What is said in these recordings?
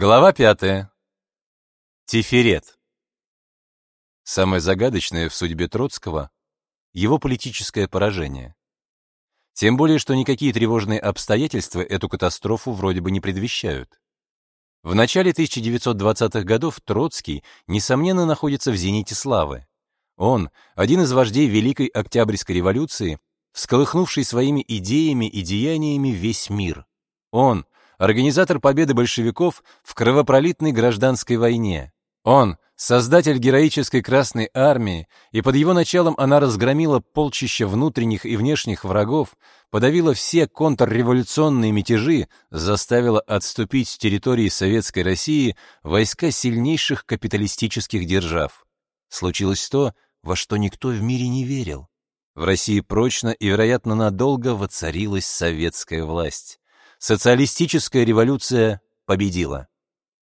Глава пятая. Тиферет. Самое загадочное в судьбе Троцкого — его политическое поражение. Тем более, что никакие тревожные обстоятельства эту катастрофу вроде бы не предвещают. В начале 1920-х годов Троцкий, несомненно, находится в зените славы. Он — один из вождей Великой Октябрьской революции, всколыхнувший своими идеями и деяниями весь мир. Он — организатор победы большевиков в кровопролитной гражданской войне. Он — создатель героической Красной Армии, и под его началом она разгромила полчища внутренних и внешних врагов, подавила все контрреволюционные мятежи, заставила отступить с территории Советской России войска сильнейших капиталистических держав. Случилось то, во что никто в мире не верил. В России прочно и, вероятно, надолго воцарилась советская власть. Социалистическая революция победила.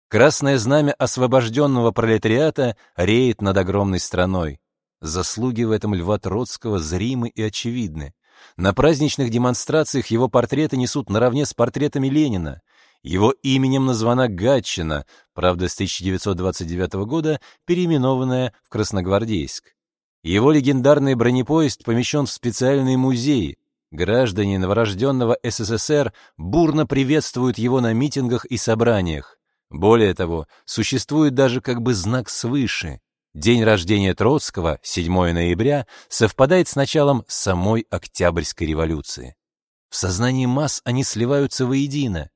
Красное знамя освобожденного пролетариата реет над огромной страной. Заслуги в этом Льва Троцкого зримы и очевидны. На праздничных демонстрациях его портреты несут наравне с портретами Ленина. Его именем названа Гатчина, правда, с 1929 года переименованная в Красногвардейск. Его легендарный бронепоезд помещен в специальный музей. Граждане новорожденного СССР бурно приветствуют его на митингах и собраниях. Более того, существует даже как бы знак свыше. День рождения Троцкого, 7 ноября, совпадает с началом самой Октябрьской революции. В сознании масс они сливаются воедино.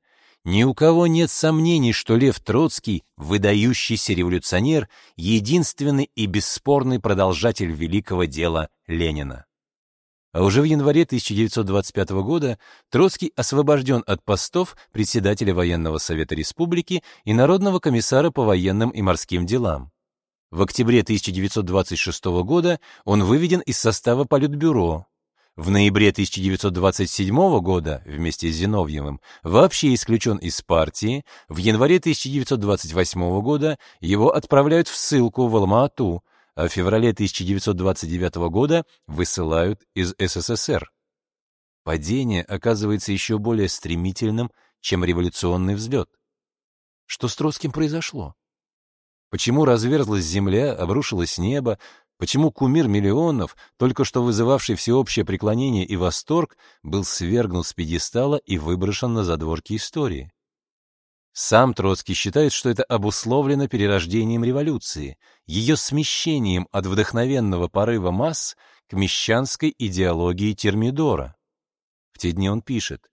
Ни у кого нет сомнений, что Лев Троцкий, выдающийся революционер, единственный и бесспорный продолжатель великого дела Ленина. А уже в январе 1925 года Троцкий освобожден от постов председателя Военного совета республики и Народного комиссара по военным и морским делам. В октябре 1926 года он выведен из состава Политбюро. В ноябре 1927 года вместе с Зиновьевым вообще исключен из партии, в январе 1928 года его отправляют в ссылку в Алма-Ату, а в феврале 1929 года высылают из СССР. Падение оказывается еще более стремительным, чем революционный взлет. Что с Троцким произошло? Почему разверзлась земля, обрушилось небо, почему кумир миллионов, только что вызывавший всеобщее преклонение и восторг, был свергнут с пьедестала и выброшен на задворки истории? Сам Троцкий считает, что это обусловлено перерождением революции, ее смещением от вдохновенного порыва масс к мещанской идеологии Термидора. В те дни он пишет,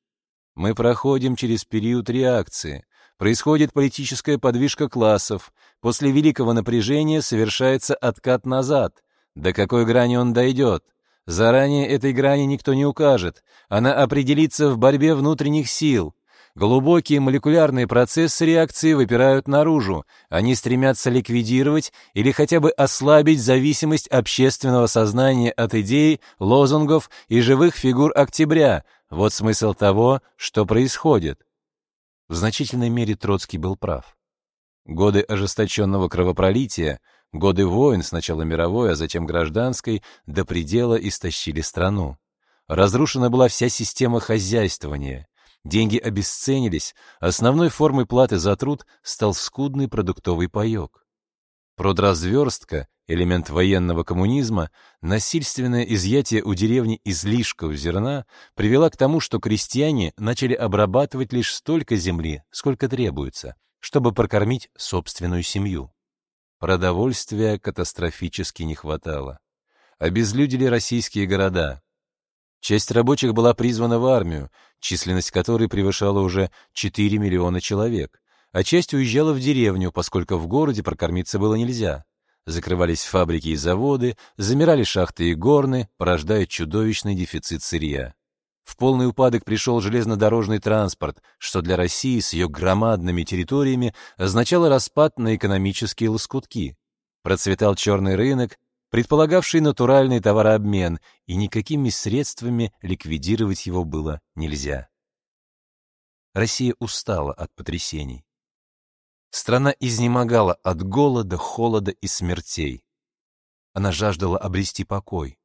«Мы проходим через период реакции, происходит политическая подвижка классов, после великого напряжения совершается откат назад. До какой грани он дойдет? Заранее этой грани никто не укажет, она определится в борьбе внутренних сил». Глубокие молекулярные процессы реакции выпирают наружу. Они стремятся ликвидировать или хотя бы ослабить зависимость общественного сознания от идей, лозунгов и живых фигур октября. Вот смысл того, что происходит. В значительной мере Троцкий был прав. Годы ожесточенного кровопролития, годы войн, сначала мировой, а затем гражданской, до предела истощили страну. Разрушена была вся система хозяйствования. Деньги обесценились, основной формой платы за труд стал скудный продуктовый паёк. Продразверстка, элемент военного коммунизма, насильственное изъятие у деревни излишков зерна привела к тому, что крестьяне начали обрабатывать лишь столько земли, сколько требуется, чтобы прокормить собственную семью. Продовольствия катастрофически не хватало. Обезлюдили российские города, Часть рабочих была призвана в армию, численность которой превышала уже 4 миллиона человек, а часть уезжала в деревню, поскольку в городе прокормиться было нельзя. Закрывались фабрики и заводы, замирали шахты и горны, порождая чудовищный дефицит сырья. В полный упадок пришел железнодорожный транспорт, что для России с ее громадными территориями означало распад на экономические лоскутки. Процветал черный рынок, предполагавший натуральный товарообмен, и никакими средствами ликвидировать его было нельзя. Россия устала от потрясений. Страна изнемогала от голода, холода и смертей. Она жаждала обрести покой.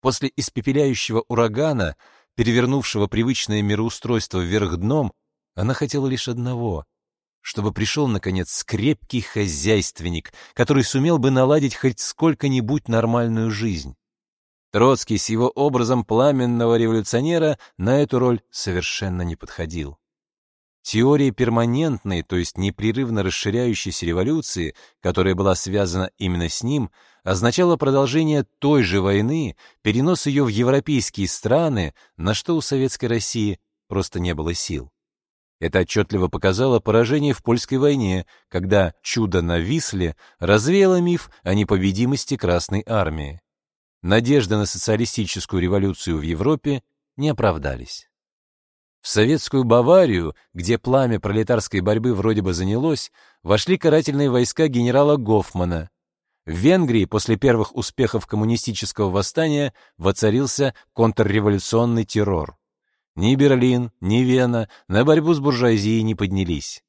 После испепеляющего урагана, перевернувшего привычное мироустройство вверх дном, она хотела лишь одного чтобы пришел, наконец, крепкий хозяйственник, который сумел бы наладить хоть сколько-нибудь нормальную жизнь. Троцкий с его образом пламенного революционера на эту роль совершенно не подходил. Теория перманентной, то есть непрерывно расширяющейся революции, которая была связана именно с ним, означала продолжение той же войны, перенос ее в европейские страны, на что у советской России просто не было сил. Это отчетливо показало поражение в польской войне, когда чудо на Висле развеяло миф о непобедимости Красной армии. Надежды на социалистическую революцию в Европе не оправдались. В советскую Баварию, где пламя пролетарской борьбы вроде бы занялось, вошли карательные войска генерала Гофмана. В Венгрии после первых успехов коммунистического восстания воцарился контрреволюционный террор. Ни Берлин, ни Вена на борьбу с буржуазией не поднялись.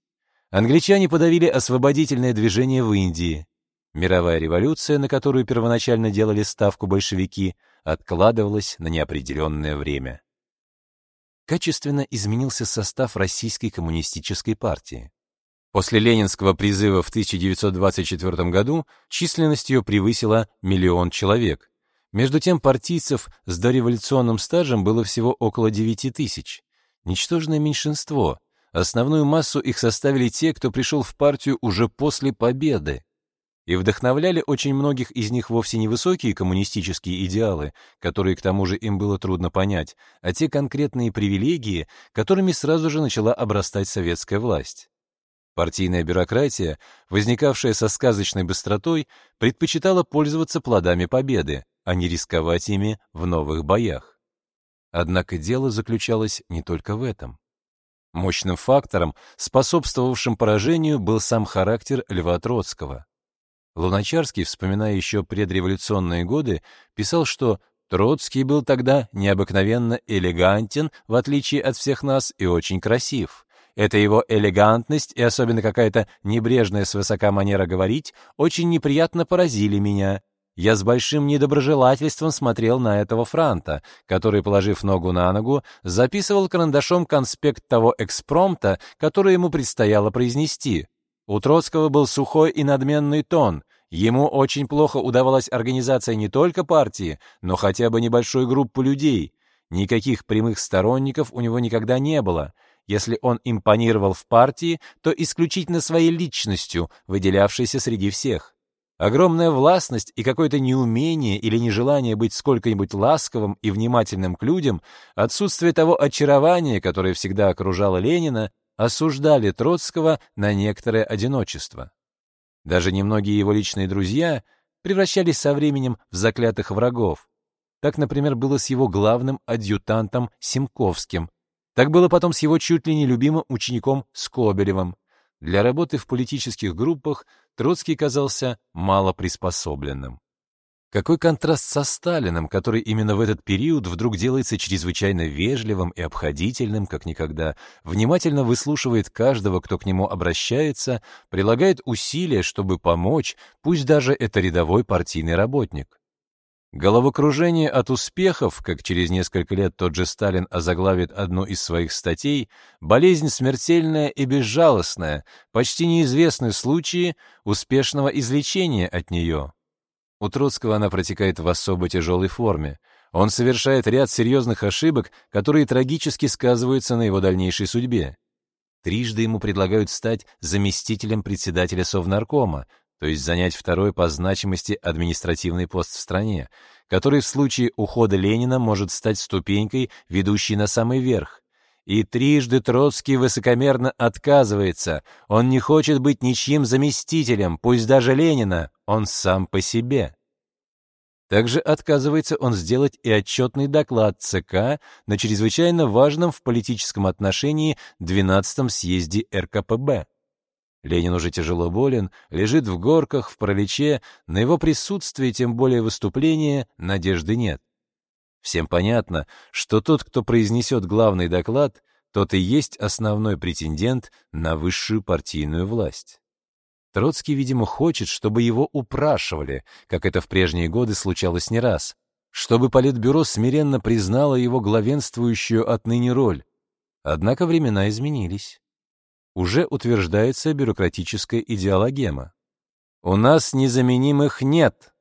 Англичане подавили освободительное движение в Индии. Мировая революция, на которую первоначально делали ставку большевики, откладывалась на неопределенное время качественно изменился состав Российской коммунистической партии. После ленинского призыва в 1924 году численность ее превысила миллион человек. Между тем партийцев с дореволюционным стажем было всего около 9 тысяч. Ничтожное меньшинство. Основную массу их составили те, кто пришел в партию уже после победы и вдохновляли очень многих из них вовсе не высокие коммунистические идеалы, которые к тому же им было трудно понять, а те конкретные привилегии, которыми сразу же начала обрастать советская власть. Партийная бюрократия, возникавшая со сказочной быстротой, предпочитала пользоваться плодами победы, а не рисковать ими в новых боях. Однако дело заключалось не только в этом. Мощным фактором, способствовавшим поражению, был сам характер Льва Троцкого. Луначарский, вспоминая еще предреволюционные годы, писал, что Троцкий был тогда необыкновенно элегантен, в отличие от всех нас, и очень красив. Эта его элегантность и особенно какая-то небрежная свысока манера говорить очень неприятно поразили меня. Я с большим недоброжелательством смотрел на этого франта, который, положив ногу на ногу, записывал карандашом конспект того экспромта, который ему предстояло произнести. У Троцкого был сухой и надменный тон. Ему очень плохо удавалась организация не только партии, но хотя бы небольшой группы людей. Никаких прямых сторонников у него никогда не было. Если он импонировал в партии, то исключительно своей личностью, выделявшейся среди всех. Огромная властность и какое-то неумение или нежелание быть сколько-нибудь ласковым и внимательным к людям, отсутствие того очарования, которое всегда окружало Ленина, осуждали Троцкого на некоторое одиночество. Даже немногие его личные друзья превращались со временем в заклятых врагов. Так, например, было с его главным адъютантом Симковским. Так было потом с его чуть ли не любимым учеником Скобелевым. Для работы в политических группах Троцкий казался мало приспособленным. Какой контраст со Сталиным, который именно в этот период вдруг делается чрезвычайно вежливым и обходительным, как никогда, внимательно выслушивает каждого, кто к нему обращается, прилагает усилия, чтобы помочь, пусть даже это рядовой партийный работник. Головокружение от успехов, как через несколько лет тот же Сталин озаглавит одну из своих статей, болезнь смертельная и безжалостная, почти неизвестны случаи успешного излечения от нее. У Троцкого она протекает в особо тяжелой форме. Он совершает ряд серьезных ошибок, которые трагически сказываются на его дальнейшей судьбе. Трижды ему предлагают стать заместителем председателя Совнаркома, то есть занять второй по значимости административный пост в стране, который в случае ухода Ленина может стать ступенькой, ведущей на самый верх. И трижды Троцкий высокомерно отказывается. Он не хочет быть ничьим заместителем, пусть даже Ленина, он сам по себе. Также отказывается он сделать и отчетный доклад ЦК на чрезвычайно важном в политическом отношении 12-м съезде РКПБ. Ленин уже тяжело болен, лежит в горках, в параличе, на его присутствие, тем более выступление, надежды нет. Всем понятно, что тот, кто произнесет главный доклад, тот и есть основной претендент на высшую партийную власть. Троцкий, видимо, хочет, чтобы его упрашивали, как это в прежние годы случалось не раз, чтобы Политбюро смиренно признало его главенствующую отныне роль. Однако времена изменились. Уже утверждается бюрократическая идеологема. «У нас незаменимых нет!»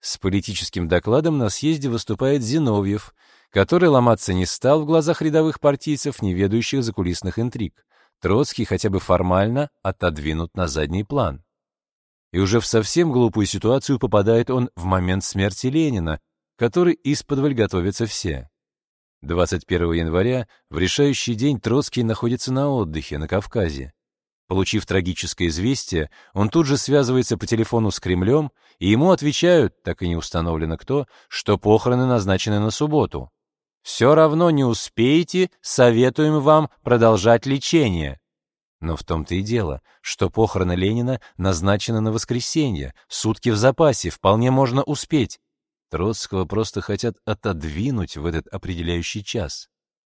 С политическим докладом на съезде выступает Зиновьев, который ломаться не стал в глазах рядовых партийцев, не ведающих закулисных интриг. Троцкий хотя бы формально отодвинут на задний план. И уже в совсем глупую ситуацию попадает он в момент смерти Ленина, который исподволь готовятся все. 21 января, в решающий день, Троцкий находится на отдыхе на Кавказе. Получив трагическое известие, он тут же связывается по телефону с Кремлем, и ему отвечают, так и не установлено кто, что похороны назначены на субботу. «Все равно не успеете, советуем вам продолжать лечение». Но в том-то и дело, что похороны Ленина назначены на воскресенье, сутки в запасе, вполне можно успеть. Троцкого просто хотят отодвинуть в этот определяющий час.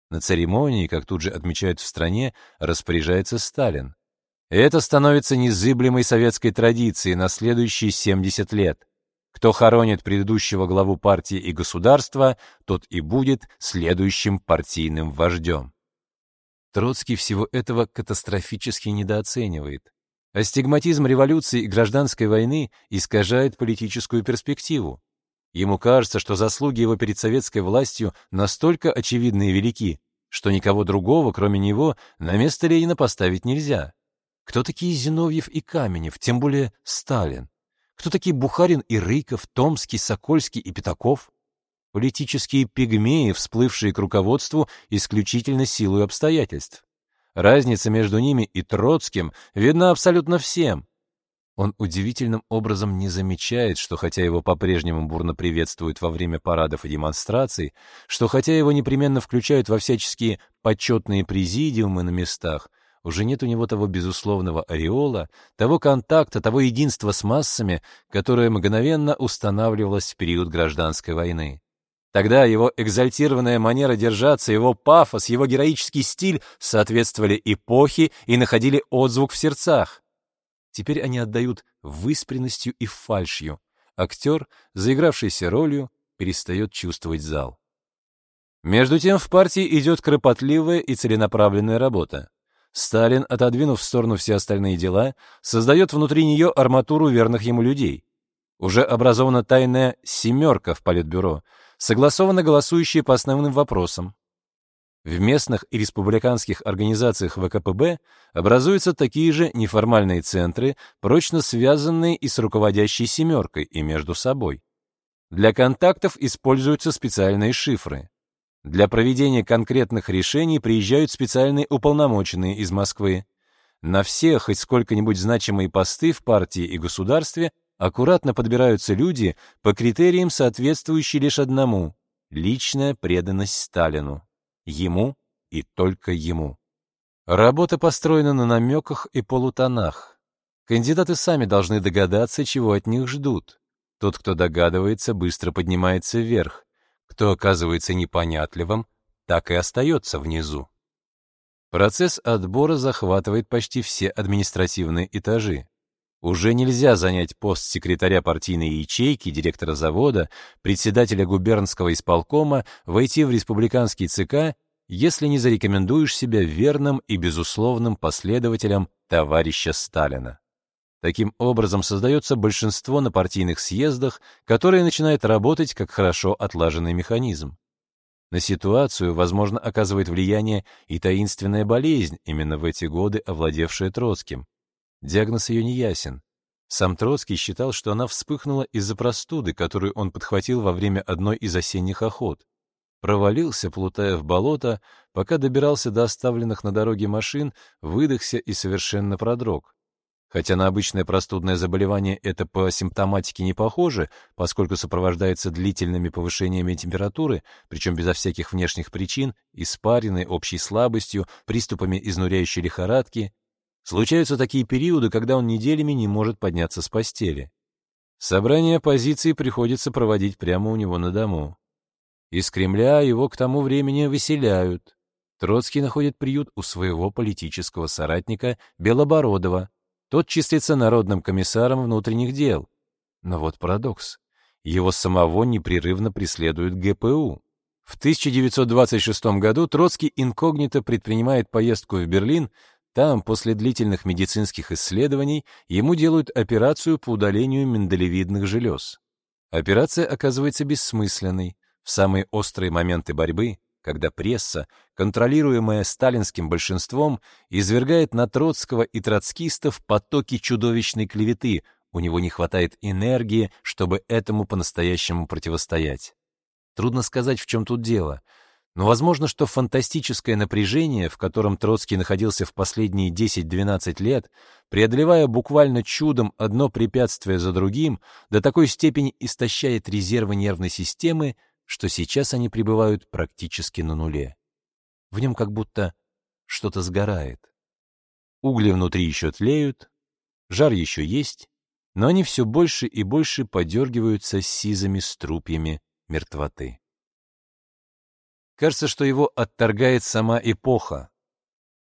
На церемонии, как тут же отмечают в стране, распоряжается Сталин. Это становится незыблемой советской традицией на следующие 70 лет. Кто хоронит предыдущего главу партии и государства, тот и будет следующим партийным вождем. Троцкий всего этого катастрофически недооценивает. Астигматизм революции и гражданской войны искажает политическую перспективу. Ему кажется, что заслуги его перед советской властью настолько очевидны и велики, что никого другого, кроме него, на место Ленина поставить нельзя. Кто такие Зиновьев и Каменев, тем более Сталин? Кто такие Бухарин и Рыков, Томский, Сокольский и Пятаков? Политические пигмеи, всплывшие к руководству исключительно силой обстоятельств. Разница между ними и Троцким видна абсолютно всем. Он удивительным образом не замечает, что хотя его по-прежнему бурно приветствуют во время парадов и демонстраций, что хотя его непременно включают во всяческие почетные президиумы на местах, уже нет у него того безусловного ореола, того контакта, того единства с массами, которое мгновенно устанавливалось в период гражданской войны. Тогда его экзальтированная манера держаться, его пафос, его героический стиль соответствовали эпохе и находили отзвук в сердцах. Теперь они отдают выспренностью и фальшью. Актер, заигравшийся ролью, перестает чувствовать зал. Между тем в партии идет кропотливая и целенаправленная работа. Сталин, отодвинув в сторону все остальные дела, создает внутри нее арматуру верных ему людей. Уже образована тайная «семерка» в Политбюро, согласованно голосующие по основным вопросам. В местных и республиканских организациях ВКПБ образуются такие же неформальные центры, прочно связанные и с руководящей «семеркой», и между собой. Для контактов используются специальные шифры. Для проведения конкретных решений приезжают специальные уполномоченные из Москвы. На все хоть сколько-нибудь значимые посты в партии и государстве аккуратно подбираются люди по критериям, соответствующие лишь одному — личная преданность Сталину. Ему и только ему. Работа построена на намеках и полутонах. Кандидаты сами должны догадаться, чего от них ждут. Тот, кто догадывается, быстро поднимается вверх. Кто оказывается непонятливым, так и остается внизу. Процесс отбора захватывает почти все административные этажи. Уже нельзя занять пост секретаря партийной ячейки, директора завода, председателя губернского исполкома, войти в республиканский ЦК, если не зарекомендуешь себя верным и безусловным последователем товарища Сталина. Таким образом создается большинство на партийных съездах, которое начинает работать как хорошо отлаженный механизм. На ситуацию, возможно, оказывает влияние и таинственная болезнь, именно в эти годы овладевшая Троцким. Диагноз ее не ясен. Сам Троцкий считал, что она вспыхнула из-за простуды, которую он подхватил во время одной из осенних охот. Провалился, плутая в болото, пока добирался до оставленных на дороге машин, выдохся и совершенно продрог. Хотя на обычное простудное заболевание это по симптоматике не похоже, поскольку сопровождается длительными повышениями температуры, причем безо всяких внешних причин, испариной, общей слабостью, приступами изнуряющей лихорадки, Случаются такие периоды, когда он неделями не может подняться с постели. Собрание позиций приходится проводить прямо у него на дому. Из Кремля его к тому времени выселяют. Троцкий находит приют у своего политического соратника Белобородова. Тот числится народным комиссаром внутренних дел. Но вот парадокс. Его самого непрерывно преследует ГПУ. В 1926 году Троцкий инкогнито предпринимает поездку в Берлин Там, после длительных медицинских исследований, ему делают операцию по удалению миндалевидных желез. Операция оказывается бессмысленной. В самые острые моменты борьбы, когда пресса, контролируемая сталинским большинством, извергает на Троцкого и троцкистов потоки чудовищной клеветы, у него не хватает энергии, чтобы этому по-настоящему противостоять. Трудно сказать, в чем тут дело — но возможно, что фантастическое напряжение, в котором Троцкий находился в последние 10-12 лет, преодолевая буквально чудом одно препятствие за другим, до такой степени истощает резервы нервной системы, что сейчас они пребывают практически на нуле. В нем как будто что-то сгорает. Угли внутри еще тлеют, жар еще есть, но они все больше и больше подергиваются сизыми струпьями мертвоты. Кажется, что его отторгает сама эпоха.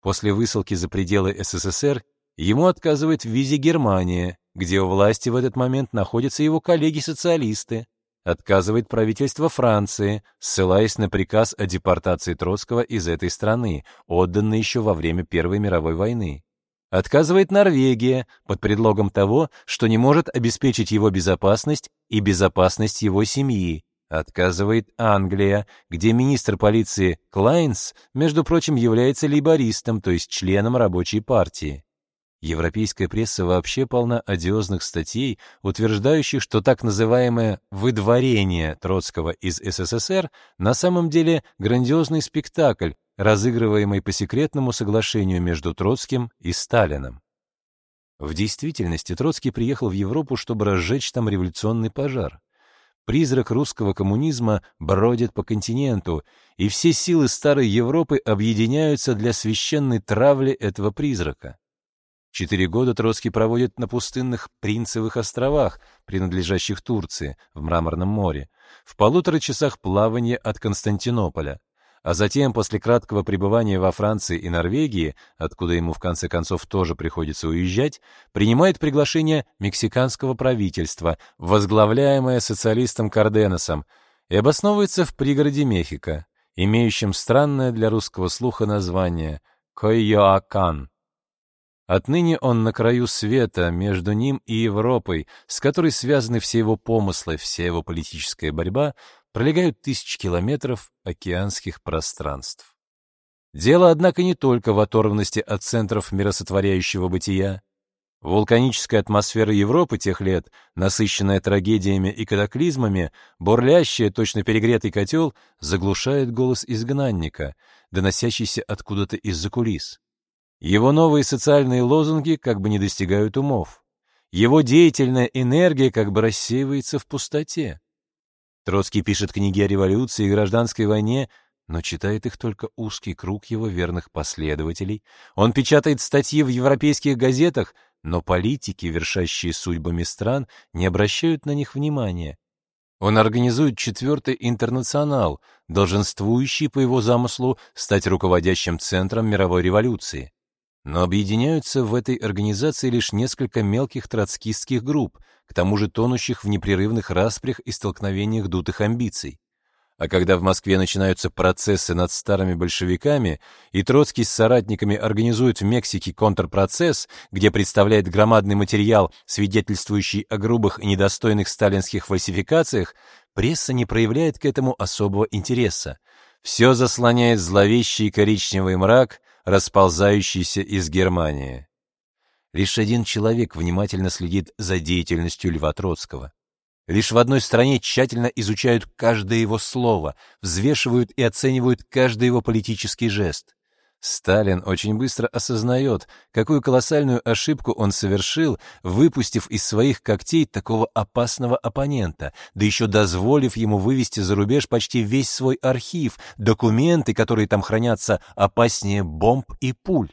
После высылки за пределы СССР ему отказывает в визе Германия, где у власти в этот момент находятся его коллеги-социалисты. Отказывает правительство Франции, ссылаясь на приказ о депортации Троцкого из этой страны, отданный еще во время Первой мировой войны. Отказывает Норвегия под предлогом того, что не может обеспечить его безопасность и безопасность его семьи, Отказывает Англия, где министр полиции Клайнс, между прочим, является лейбористом, то есть членом рабочей партии. Европейская пресса вообще полна одиозных статей, утверждающих, что так называемое «выдворение» Троцкого из СССР на самом деле грандиозный спектакль, разыгрываемый по секретному соглашению между Троцким и Сталиным. В действительности Троцкий приехал в Европу, чтобы разжечь там революционный пожар. Призрак русского коммунизма бродит по континенту, и все силы старой Европы объединяются для священной травли этого призрака. Четыре года Троцкий проводит на пустынных Принцевых островах, принадлежащих Турции, в Мраморном море, в полутора часах плавания от Константинополя а затем, после краткого пребывания во Франции и Норвегии, откуда ему в конце концов тоже приходится уезжать, принимает приглашение мексиканского правительства, возглавляемое социалистом Карденосом, и обосновывается в пригороде Мехико, имеющем странное для русского слуха название Койоакан. Отныне он на краю света, между ним и Европой, с которой связаны все его помыслы, вся его политическая борьба, пролегают тысячи километров океанских пространств. Дело, однако, не только в оторванности от центров миросотворяющего бытия. Вулканическая атмосфера Европы тех лет, насыщенная трагедиями и катаклизмами, бурлящая, точно перегретый котел, заглушает голос изгнанника, доносящийся откуда-то из-за кулис. Его новые социальные лозунги как бы не достигают умов. Его деятельная энергия как бы рассеивается в пустоте. Троцкий пишет книги о революции и гражданской войне, но читает их только узкий круг его верных последователей. Он печатает статьи в европейских газетах, но политики, вершащие судьбами стран, не обращают на них внимания. Он организует четвертый интернационал, долженствующий по его замыслу стать руководящим центром мировой революции. Но объединяются в этой организации лишь несколько мелких троцкистских групп, к тому же тонущих в непрерывных распрях и столкновениях дутых амбиций. А когда в Москве начинаются процессы над старыми большевиками, и Троцкий с соратниками организует в Мексике контрпроцесс, где представляет громадный материал, свидетельствующий о грубых и недостойных сталинских фальсификациях, пресса не проявляет к этому особого интереса. Все заслоняет зловещий коричневый мрак, расползающийся из Германии. Лишь один человек внимательно следит за деятельностью Льва Троцкого. Лишь в одной стране тщательно изучают каждое его слово, взвешивают и оценивают каждый его политический жест. Сталин очень быстро осознает, какую колоссальную ошибку он совершил, выпустив из своих когтей такого опасного оппонента, да еще дозволив ему вывести за рубеж почти весь свой архив, документы, которые там хранятся, опаснее бомб и пуль.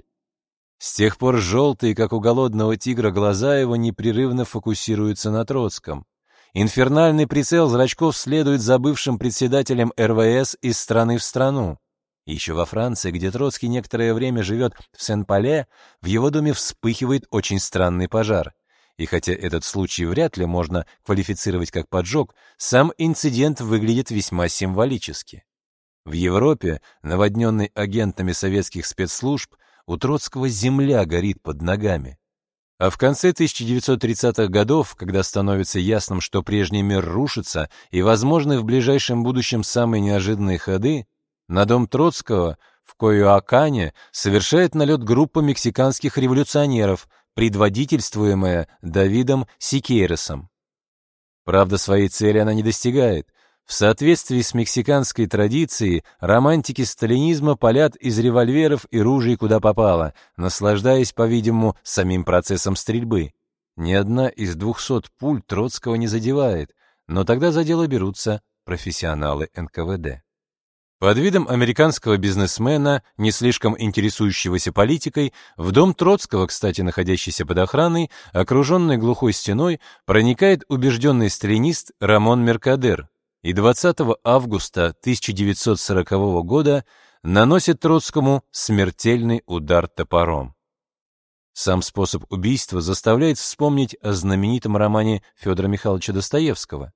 С тех пор желтые, как у голодного тигра, глаза его непрерывно фокусируются на Троцком. Инфернальный прицел зрачков следует за бывшим председателем РВС из страны в страну. Еще во Франции, где Троцкий некоторое время живет в Сен-Пале, в его доме вспыхивает очень странный пожар. И хотя этот случай вряд ли можно квалифицировать как поджог, сам инцидент выглядит весьма символически. В Европе, наводненной агентами советских спецслужб, у Троцкого земля горит под ногами. А в конце 1930-х годов, когда становится ясным, что прежний мир рушится и возможны в ближайшем будущем самые неожиданные ходы, на дом Троцкого в Коюакане совершает налет группа мексиканских революционеров, предводительствуемая Давидом Сикейросом. Правда, своей цели она не достигает. В соответствии с мексиканской традицией, романтики сталинизма палят из револьверов и ружей куда попало, наслаждаясь, по-видимому, самим процессом стрельбы. Ни одна из двухсот пуль Троцкого не задевает, но тогда за дело берутся профессионалы НКВД. Под видом американского бизнесмена, не слишком интересующегося политикой, в дом Троцкого, кстати, находящийся под охраной, окруженный глухой стеной, проникает убежденный сталинист Рамон Меркадер, и 20 августа 1940 года наносит Троцкому смертельный удар топором. Сам способ убийства заставляет вспомнить о знаменитом романе Федора Михайловича Достоевского.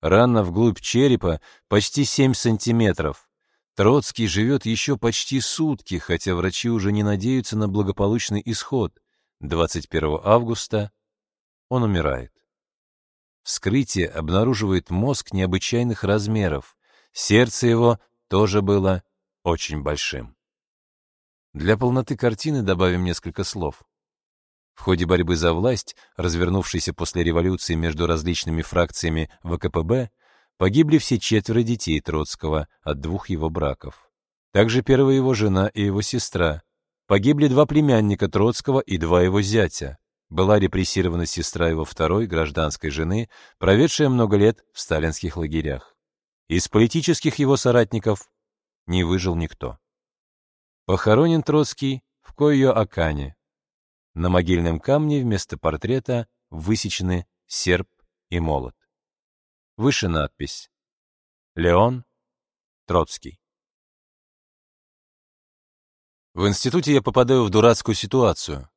Рана вглубь черепа почти 7 сантиметров. Троцкий живет еще почти сутки, хотя врачи уже не надеются на благополучный исход. 21 августа он умирает. Вскрытие обнаруживает мозг необычайных размеров. Сердце его тоже было очень большим. Для полноты картины добавим несколько слов. В ходе борьбы за власть, развернувшейся после революции между различными фракциями ВКПБ, погибли все четверо детей Троцкого от двух его браков. Также первая его жена и его сестра. Погибли два племянника Троцкого и два его зятя была репрессирована сестра его второй гражданской жены, проведшая много лет в сталинских лагерях. Из политических его соратников не выжил никто. Похоронен Троцкий в Койо-Акане. На могильном камне вместо портрета высечены серп и молот. Выше надпись «Леон Троцкий». В институте я попадаю в дурацкую ситуацию.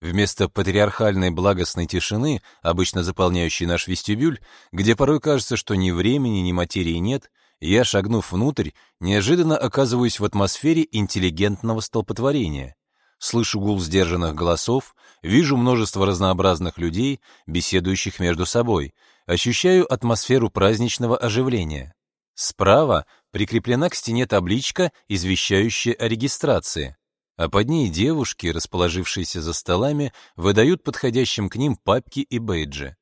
Вместо патриархальной благостной тишины, обычно заполняющей наш вестибюль, где порой кажется, что ни времени, ни материи нет, я, шагнув внутрь, неожиданно оказываюсь в атмосфере интеллигентного столпотворения. Слышу гул сдержанных голосов, вижу множество разнообразных людей, беседующих между собой, ощущаю атмосферу праздничного оживления. Справа прикреплена к стене табличка, извещающая о регистрации а под ней девушки, расположившиеся за столами, выдают подходящим к ним папки и бейджи.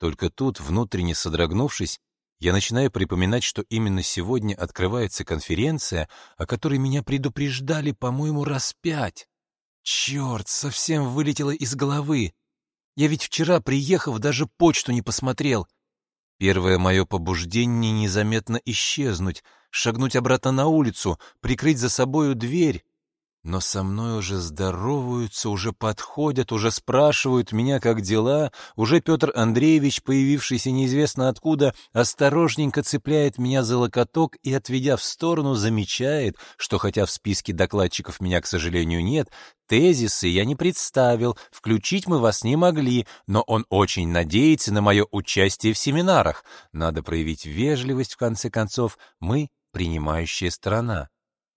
Только тут, внутренне содрогнувшись, я начинаю припоминать, что именно сегодня открывается конференция, о которой меня предупреждали, по-моему, раз пять. Черт, совсем вылетело из головы. Я ведь вчера, приехав, даже почту не посмотрел. Первое мое побуждение незаметно исчезнуть, шагнуть обратно на улицу, прикрыть за собою дверь, но со мной уже здороваются, уже подходят, уже спрашивают меня, как дела. Уже Петр Андреевич, появившийся неизвестно откуда, осторожненько цепляет меня за локоток и, отведя в сторону, замечает, что хотя в списке докладчиков меня, к сожалению, нет, тезисы я не представил, включить мы вас не могли, но он очень надеется на мое участие в семинарах. Надо проявить вежливость, в конце концов, мы принимающая сторона.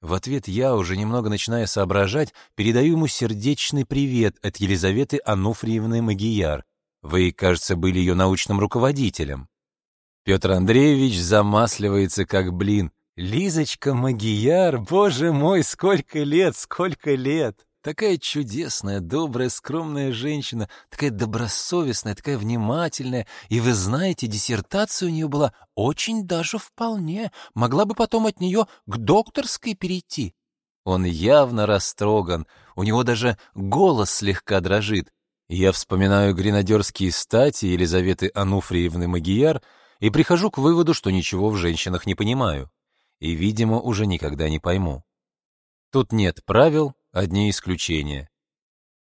В ответ я, уже немного начиная соображать, передаю ему сердечный привет от Елизаветы Ануфриевны Магияр. Вы, кажется, были ее научным руководителем. Петр Андреевич замасливается как блин. «Лизочка Магияр, боже мой, сколько лет, сколько лет!» Такая чудесная, добрая, скромная женщина, такая добросовестная, такая внимательная. И вы знаете, диссертация у нее была очень даже вполне. Могла бы потом от нее к докторской перейти. Он явно растроган, у него даже голос слегка дрожит. Я вспоминаю гренадерские стати Елизаветы Ануфриевны Магияр и прихожу к выводу, что ничего в женщинах не понимаю. И, видимо, уже никогда не пойму. Тут нет правил, одни исключения.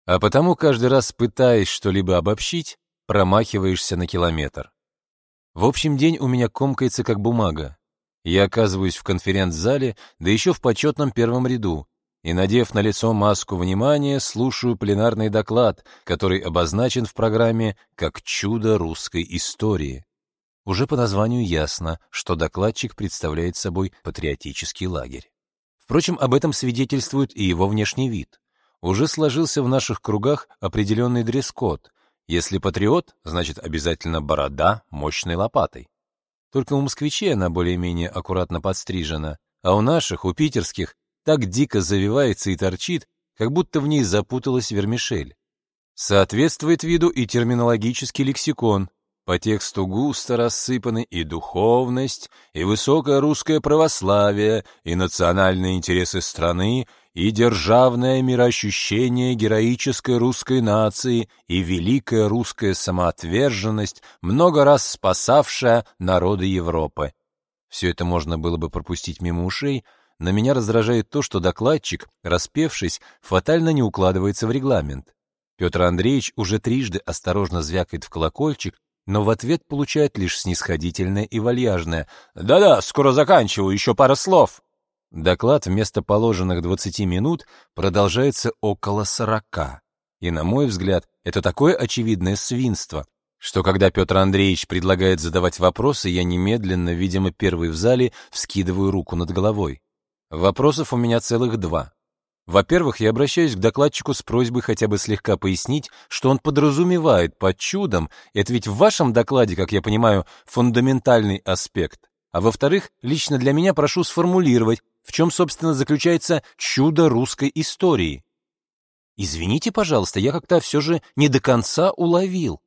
А потому каждый раз, пытаясь что-либо обобщить, промахиваешься на километр. В общем, день у меня комкается как бумага. Я оказываюсь в конференц-зале, да еще в почетном первом ряду, и, надев на лицо маску внимания, слушаю пленарный доклад, который обозначен в программе как «Чудо русской истории». Уже по названию ясно, что докладчик представляет собой патриотический лагерь. Впрочем, об этом свидетельствует и его внешний вид. уже сложился в наших кругах определенный дресс-код. Если патриот, значит обязательно борода мощной лопатой. Только у москвичей она более-менее аккуратно подстрижена, а у наших, у питерских, так дико завивается и торчит, как будто в ней запуталась вермишель. Соответствует виду и терминологический лексикон. По тексту густо рассыпаны и духовность, и высокое русское православие, и национальные интересы страны, и державное мироощущение героической русской нации, и великая русская самоотверженность, много раз спасавшая народы Европы. Все это можно было бы пропустить мимо ушей, но меня раздражает то, что докладчик, распевшись, фатально не укладывается в регламент. Петр Андреевич уже трижды осторожно звякает в колокольчик, но в ответ получает лишь снисходительное и вальяжное «Да-да, скоро заканчиваю, еще пара слов». Доклад вместо положенных 20 минут продолжается около 40. И, на мой взгляд, это такое очевидное свинство, что когда Петр Андреевич предлагает задавать вопросы, я немедленно, видимо, первый в зале, вскидываю руку над головой. Вопросов у меня целых два. Во-первых, я обращаюсь к докладчику с просьбой хотя бы слегка пояснить, что он подразумевает под чудом, это ведь в вашем докладе, как я понимаю, фундаментальный аспект. А во-вторых, лично для меня прошу сформулировать, в чем, собственно, заключается чудо русской истории. Извините, пожалуйста, я как-то все же не до конца уловил.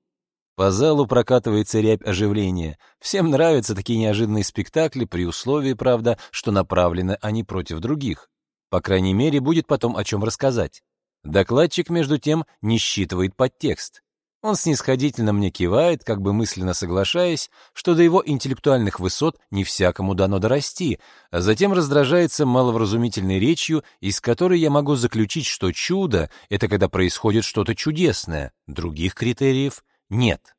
По залу прокатывается рябь оживления. Всем нравятся такие неожиданные спектакли, при условии, правда, что направлены они против других. По крайней мере, будет потом о чем рассказать. Докладчик, между тем, не считывает подтекст. Он снисходительно мне кивает, как бы мысленно соглашаясь, что до его интеллектуальных высот не всякому дано дорасти, а затем раздражается маловразумительной речью, из которой я могу заключить, что чудо — это когда происходит что-то чудесное, других критериев нет.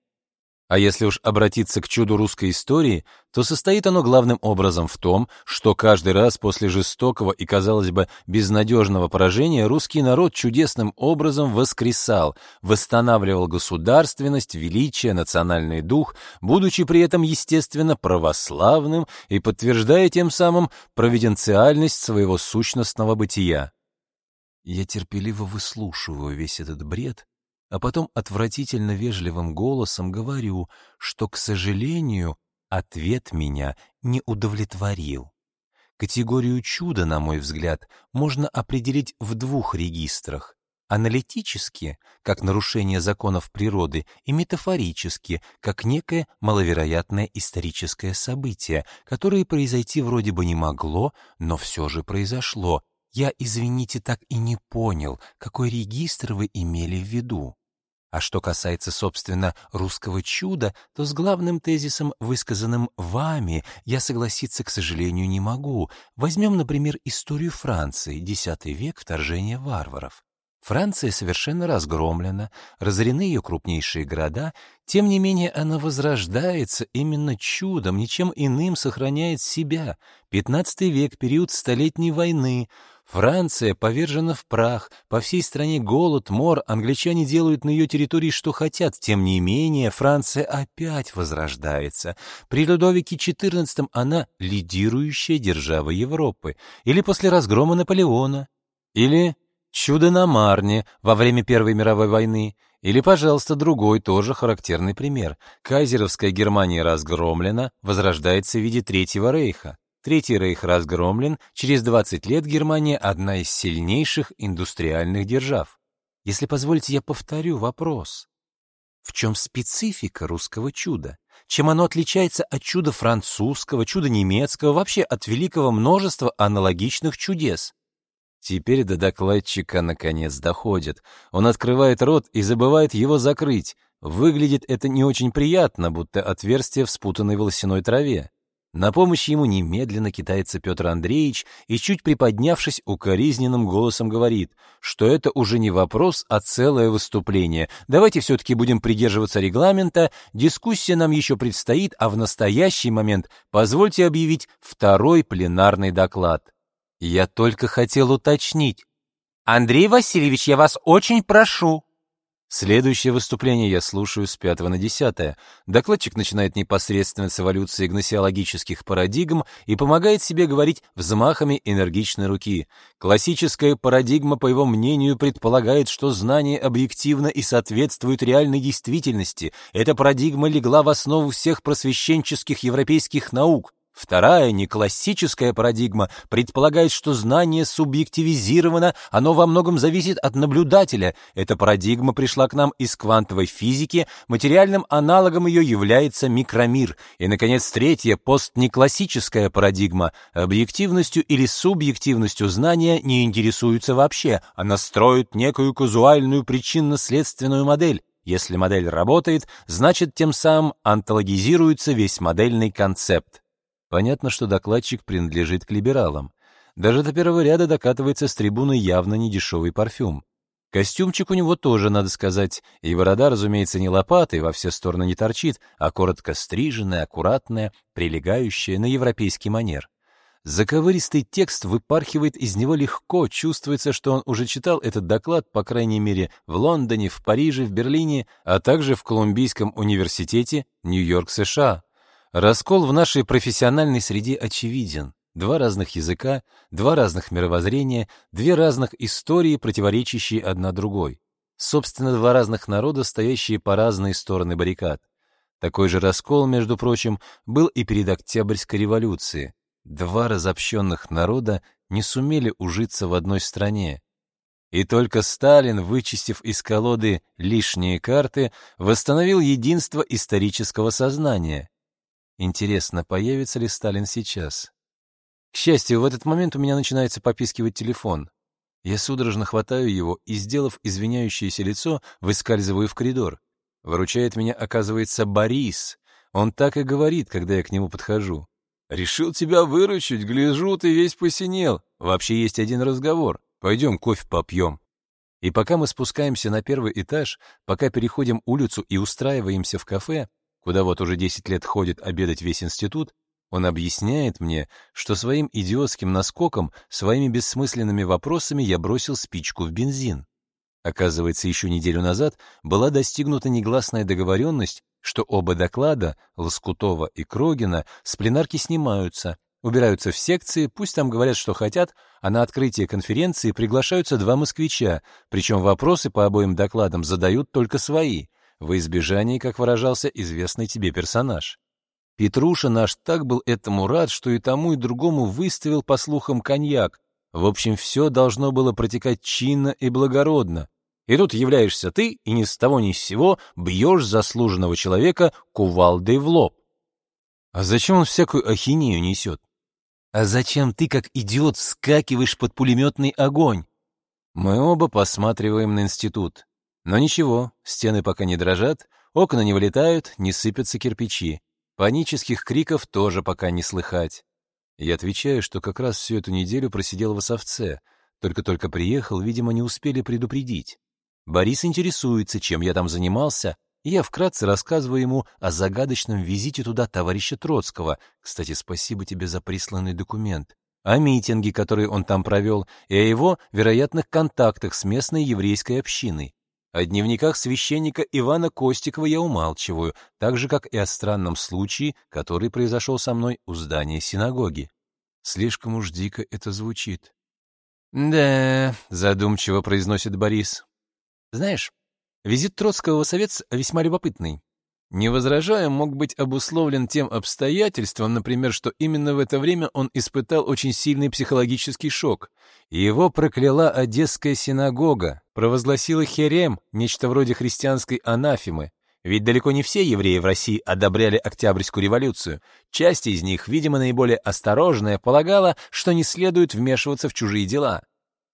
А если уж обратиться к чуду русской истории, то состоит оно главным образом в том, что каждый раз после жестокого и, казалось бы, безнадежного поражения русский народ чудесным образом воскресал, восстанавливал государственность, величие, национальный дух, будучи при этом, естественно, православным и подтверждая тем самым провиденциальность своего сущностного бытия. Я терпеливо выслушиваю весь этот бред, а потом отвратительно вежливым голосом говорю, что, к сожалению, ответ меня не удовлетворил. Категорию чуда, на мой взгляд, можно определить в двух регистрах. Аналитически, как нарушение законов природы, и метафорически, как некое маловероятное историческое событие, которое произойти вроде бы не могло, но все же произошло, я, извините, так и не понял, какой регистр вы имели в виду. А что касается, собственно, русского чуда, то с главным тезисом, высказанным вами, я согласиться, к сожалению, не могу. Возьмем, например, историю Франции, X век, вторжение варваров. Франция совершенно разгромлена, разорены ее крупнейшие города, тем не менее она возрождается именно чудом, ничем иным сохраняет себя. Пятнадцатый век — период Столетней войны. Франция повержена в прах, по всей стране голод, мор, англичане делают на ее территории что хотят, тем не менее Франция опять возрождается. При Людовике XIV она лидирующая держава Европы. Или после разгрома Наполеона. Или Чудо на Марне во время Первой мировой войны. Или, пожалуйста, другой тоже характерный пример. Кайзеровская Германия разгромлена, возрождается в виде Третьего рейха. Третий рейх разгромлен, через 20 лет Германия одна из сильнейших индустриальных держав. Если позволите, я повторю вопрос. В чем специфика русского чуда? Чем оно отличается от чуда французского, чуда немецкого, вообще от великого множества аналогичных чудес? Теперь до докладчика наконец доходит. Он открывает рот и забывает его закрыть. Выглядит это не очень приятно, будто отверстие в спутанной волосяной траве. На помощь ему немедленно китается Петр Андреевич и, чуть приподнявшись, укоризненным голосом говорит, что это уже не вопрос, а целое выступление. Давайте все-таки будем придерживаться регламента, дискуссия нам еще предстоит, а в настоящий момент позвольте объявить второй пленарный доклад. Я только хотел уточнить. Андрей Васильевич, я вас очень прошу. Следующее выступление я слушаю с 5 на 10. Докладчик начинает непосредственно с эволюции гносеологических парадигм и помогает себе говорить взмахами энергичной руки. Классическая парадигма, по его мнению, предполагает, что знание объективно и соответствует реальной действительности. Эта парадигма легла в основу всех просвещенческих европейских наук. Вторая, неклассическая парадигма, предполагает, что знание субъективизировано, оно во многом зависит от наблюдателя. Эта парадигма пришла к нам из квантовой физики, материальным аналогом ее является микромир. И, наконец, третья, постнеклассическая парадигма. Объективностью или субъективностью знания не интересуется вообще, она строит некую казуальную причинно-следственную модель. Если модель работает, значит, тем самым антологизируется весь модельный концепт. Понятно, что докладчик принадлежит к либералам. Даже до первого ряда докатывается с трибуны явно недешевый парфюм. Костюмчик у него тоже, надо сказать, и борода, разумеется, не лопатой, во все стороны не торчит, а коротко стриженная, аккуратная, прилегающая на европейский манер. Заковыристый текст выпархивает из него легко, чувствуется, что он уже читал этот доклад, по крайней мере, в Лондоне, в Париже, в Берлине, а также в Колумбийском университете, Нью-Йорк, США. Раскол в нашей профессиональной среде очевиден. Два разных языка, два разных мировоззрения, две разных истории, противоречащие одна другой. Собственно, два разных народа, стоящие по разные стороны баррикад. Такой же раскол, между прочим, был и перед Октябрьской революцией. Два разобщенных народа не сумели ужиться в одной стране. И только Сталин, вычистив из колоды лишние карты, восстановил единство исторического сознания. Интересно, появится ли Сталин сейчас? К счастью, в этот момент у меня начинается попискивать телефон. Я судорожно хватаю его и, сделав извиняющееся лицо, выскальзываю в коридор. Выручает меня, оказывается, Борис. Он так и говорит, когда я к нему подхожу. «Решил тебя выручить, гляжу, ты весь посинел. Вообще есть один разговор. Пойдем кофе попьем». И пока мы спускаемся на первый этаж, пока переходим улицу и устраиваемся в кафе, куда вот уже 10 лет ходит обедать весь институт, он объясняет мне, что своим идиотским наскоком, своими бессмысленными вопросами я бросил спичку в бензин. Оказывается, еще неделю назад была достигнута негласная договоренность, что оба доклада, Лоскутова и Крогина, с пленарки снимаются, убираются в секции, пусть там говорят, что хотят, а на открытие конференции приглашаются два москвича, причем вопросы по обоим докладам задают только свои — во избежание, как выражался известный тебе персонаж. Петруша наш так был этому рад, что и тому, и другому выставил, по слухам, коньяк. В общем, все должно было протекать чинно и благородно. И тут являешься ты, и ни с того ни с сего бьешь заслуженного человека кувалдой в лоб. А зачем он всякую ахинею несет? А зачем ты, как идиот, скакиваешь под пулеметный огонь? Мы оба посматриваем на институт. Но ничего, стены пока не дрожат, окна не вылетают, не сыпятся кирпичи. Панических криков тоже пока не слыхать. Я отвечаю, что как раз всю эту неделю просидел в Осовце, только-только приехал, видимо, не успели предупредить. Борис интересуется, чем я там занимался, и я вкратце рассказываю ему о загадочном визите туда товарища Троцкого. Кстати, спасибо тебе за присланный документ. О митинге, который он там провел, и о его вероятных контактах с местной еврейской общиной. О дневниках священника Ивана Костикова я умалчиваю, так же, как и о странном случае, который произошел со мной у здания синагоги. Слишком уж дико это звучит. «Да», — задумчиво произносит Борис. «Знаешь, визит Троцкого в Совет весьма любопытный. Не возражая, мог быть обусловлен тем обстоятельством, например, что именно в это время он испытал очень сильный психологический шок. Его прокляла Одесская синагога, провозгласила херем, нечто вроде христианской анафемы. Ведь далеко не все евреи в России одобряли Октябрьскую революцию. Часть из них, видимо, наиболее осторожная, полагала, что не следует вмешиваться в чужие дела.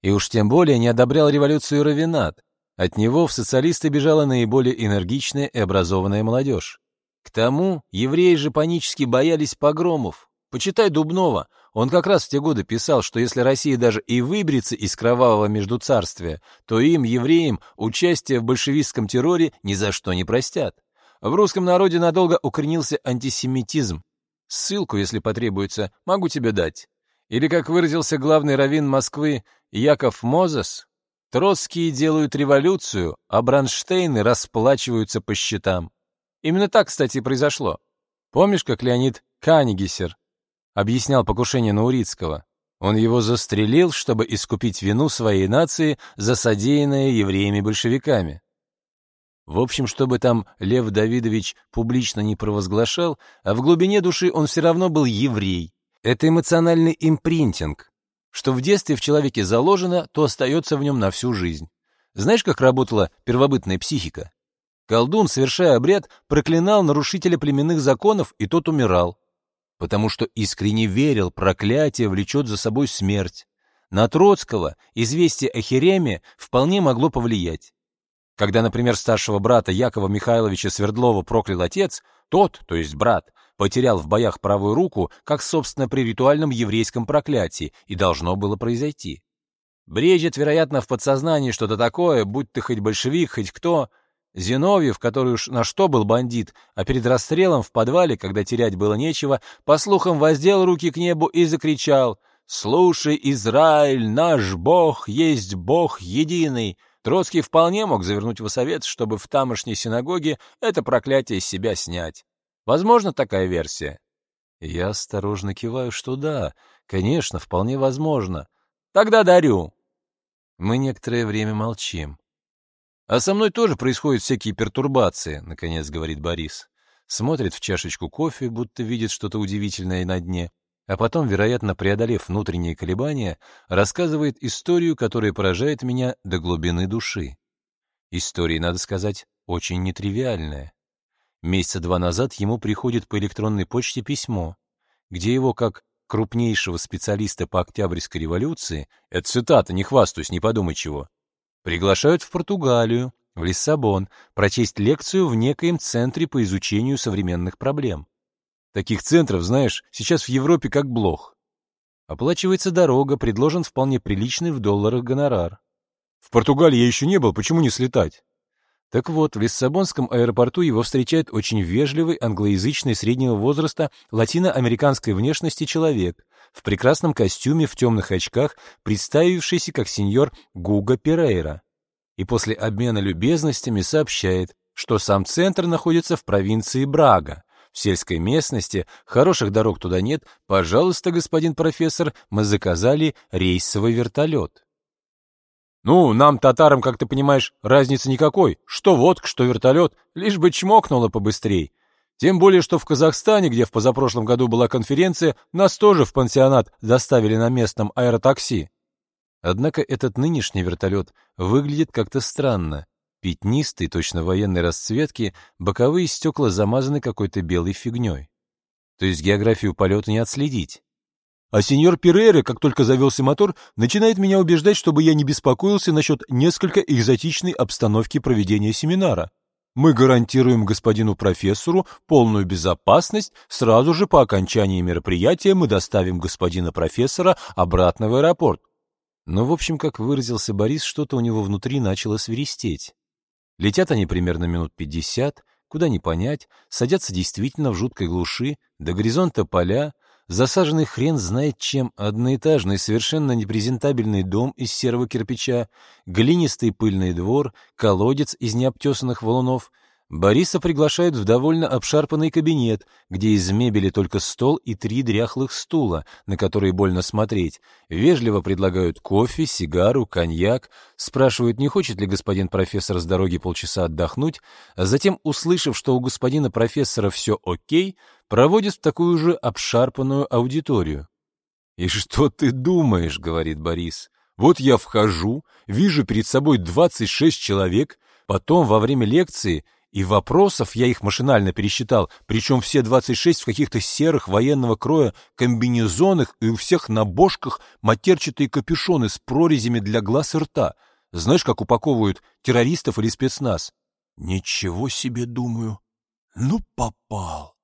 И уж тем более не одобрял революцию Равинат, от него в социалисты бежала наиболее энергичная и образованная молодежь. К тому евреи же панически боялись погромов. Почитай Дубнова, он как раз в те годы писал, что если Россия даже и выберется из кровавого междуцарствия, то им, евреям, участие в большевистском терроре ни за что не простят. В русском народе надолго укоренился антисемитизм. Ссылку, если потребуется, могу тебе дать. Или, как выразился главный раввин Москвы Яков Мозес, Троцкие делают революцию, а Бронштейны расплачиваются по счетам. Именно так, кстати, и произошло. Помнишь, как Леонид Канигисер объяснял покушение на Урицкого? Он его застрелил, чтобы искупить вину своей нации за содеянное евреями-большевиками. В общем, чтобы там Лев Давидович публично не провозглашал, а в глубине души он все равно был еврей. Это эмоциональный импринтинг, что в детстве в человеке заложено, то остается в нем на всю жизнь. Знаешь, как работала первобытная психика? Колдун, совершая обряд, проклинал нарушителя племенных законов, и тот умирал. Потому что искренне верил, проклятие влечет за собой смерть. На Троцкого известие о Хереме вполне могло повлиять. Когда, например, старшего брата Якова Михайловича Свердлова проклял отец, тот, то есть брат, потерял в боях правую руку, как, собственно, при ритуальном еврейском проклятии, и должно было произойти. Брежет, вероятно, в подсознании что-то такое, будь ты хоть большевик, хоть кто. Зиновьев, который уж на что был бандит, а перед расстрелом в подвале, когда терять было нечего, по слухам воздел руки к небу и закричал «Слушай, Израиль, наш Бог есть Бог единый!» Троцкий вполне мог завернуть в совет, чтобы в тамошней синагоге это проклятие с себя снять. Возможно такая версия? Я осторожно киваю, что да, конечно, вполне возможно. Тогда дарю. Мы некоторое время молчим. А со мной тоже происходят всякие пертурбации, наконец говорит Борис. Смотрит в чашечку кофе, будто видит что-то удивительное на дне, а потом, вероятно, преодолев внутренние колебания, рассказывает историю, которая поражает меня до глубины души. История, надо сказать, очень нетривиальная. Месяца два назад ему приходит по электронной почте письмо, где его как крупнейшего специалиста по Октябрьской революции, это цитата, не хвастаюсь, не подумай чего, приглашают в Португалию, в Лиссабон, прочесть лекцию в некоем центре по изучению современных проблем. Таких центров, знаешь, сейчас в Европе как блох. Оплачивается дорога, предложен вполне приличный в долларах гонорар. В Португалии я еще не был, почему не слетать? Так вот, в Лиссабонском аэропорту его встречает очень вежливый англоязычный среднего возраста латиноамериканской внешности человек в прекрасном костюме в темных очках, представившийся как сеньор Гуга Перейра. И после обмена любезностями сообщает, что сам центр находится в провинции Брага, в сельской местности, хороших дорог туда нет, пожалуйста, господин профессор, мы заказали рейсовый вертолет. Ну, нам, татарам, как ты понимаешь, разницы никакой. Что водка, что вертолет, лишь бы чмокнуло побыстрей. Тем более, что в Казахстане, где в позапрошлом году была конференция, нас тоже в пансионат доставили на местном аэротакси. Однако этот нынешний вертолет выглядит как-то странно. Пятнистый, точно военной расцветки, боковые стекла замазаны какой-то белой фигней. То есть географию полета не отследить. А сеньор Перейра, как только завелся мотор, начинает меня убеждать, чтобы я не беспокоился насчет несколько экзотичной обстановки проведения семинара. Мы гарантируем господину профессору полную безопасность. Сразу же по окончании мероприятия мы доставим господина профессора обратно в аэропорт. Но, в общем, как выразился Борис, что-то у него внутри начало свиристеть. Летят они примерно минут пятьдесят, куда не понять, садятся действительно в жуткой глуши, до горизонта поля, засаженный хрен знает чем, одноэтажный, совершенно непрезентабельный дом из серого кирпича, глинистый пыльный двор, колодец из необтесанных валунов — Бориса приглашают в довольно обшарпанный кабинет, где из мебели только стол и три дряхлых стула, на которые больно смотреть. Вежливо предлагают кофе, сигару, коньяк, спрашивают, не хочет ли господин профессор с дороги полчаса отдохнуть, а затем, услышав, что у господина профессора все окей, проводят в такую же обшарпанную аудиторию. «И что ты думаешь?» — говорит Борис. «Вот я вхожу, вижу перед собой 26 человек, потом во время лекции и вопросов я их машинально пересчитал, причем все 26 в каких-то серых военного кроя комбинезонах и у всех на бошках матерчатые капюшоны с прорезями для глаз и рта. Знаешь, как упаковывают террористов или спецназ? Ничего себе, думаю. Ну, попал.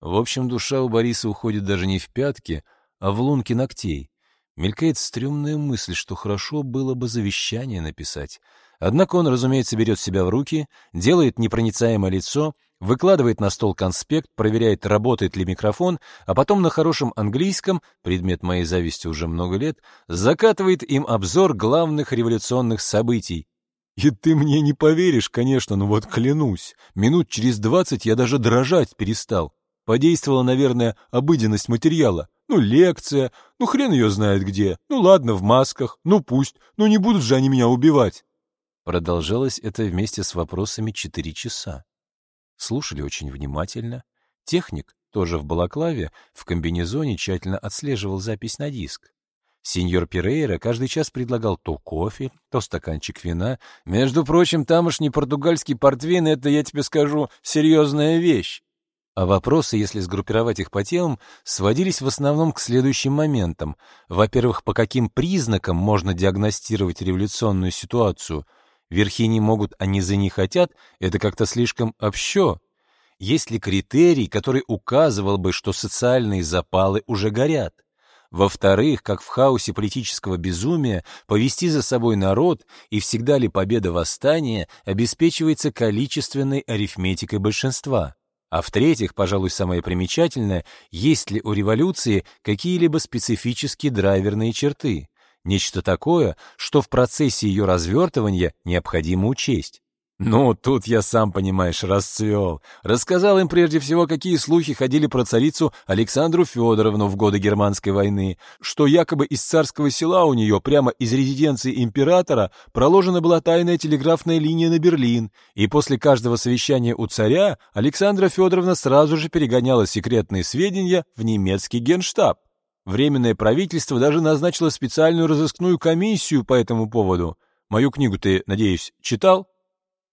В общем, душа у Бориса уходит даже не в пятки, а в лунки ногтей. Мелькает стрёмная мысль, что хорошо было бы завещание написать. Однако он, разумеется, берет себя в руки, делает непроницаемое лицо, выкладывает на стол конспект, проверяет, работает ли микрофон, а потом на хорошем английском, предмет моей зависти уже много лет, закатывает им обзор главных революционных событий. И ты мне не поверишь, конечно, но вот клянусь, минут через двадцать я даже дрожать перестал. Подействовала, наверное, обыденность материала. Ну, лекция, ну, хрен ее знает где. Ну, ладно, в масках, ну, пусть, ну, не будут же они меня убивать. Продолжалось это вместе с вопросами четыре часа. Слушали очень внимательно. Техник, тоже в балаклаве, в комбинезоне тщательно отслеживал запись на диск. Сеньор Перейра каждый час предлагал то кофе, то стаканчик вина. Между прочим, тамошний португальский портвейн — это, я тебе скажу, серьезная вещь. А вопросы, если сгруппировать их по темам, сводились в основном к следующим моментам. Во-первых, по каким признакам можно диагностировать революционную ситуацию? Верхи не могут, а низы не хотят, это как-то слишком общо. Есть ли критерий, который указывал бы, что социальные запалы уже горят? Во-вторых, как в хаосе политического безумия повести за собой народ и всегда ли победа восстания обеспечивается количественной арифметикой большинства? А в-третьих, пожалуй, самое примечательное, есть ли у революции какие-либо специфические драйверные черты? Нечто такое, что в процессе ее развертывания необходимо учесть. Ну, тут я сам, понимаешь, расцвел. Рассказал им прежде всего, какие слухи ходили про царицу Александру Федоровну в годы Германской войны, что якобы из царского села у нее, прямо из резиденции императора, проложена была тайная телеграфная линия на Берлин, и после каждого совещания у царя Александра Федоровна сразу же перегоняла секретные сведения в немецкий генштаб. Временное правительство даже назначило специальную разыскную комиссию по этому поводу. Мою книгу ты, надеюсь, читал?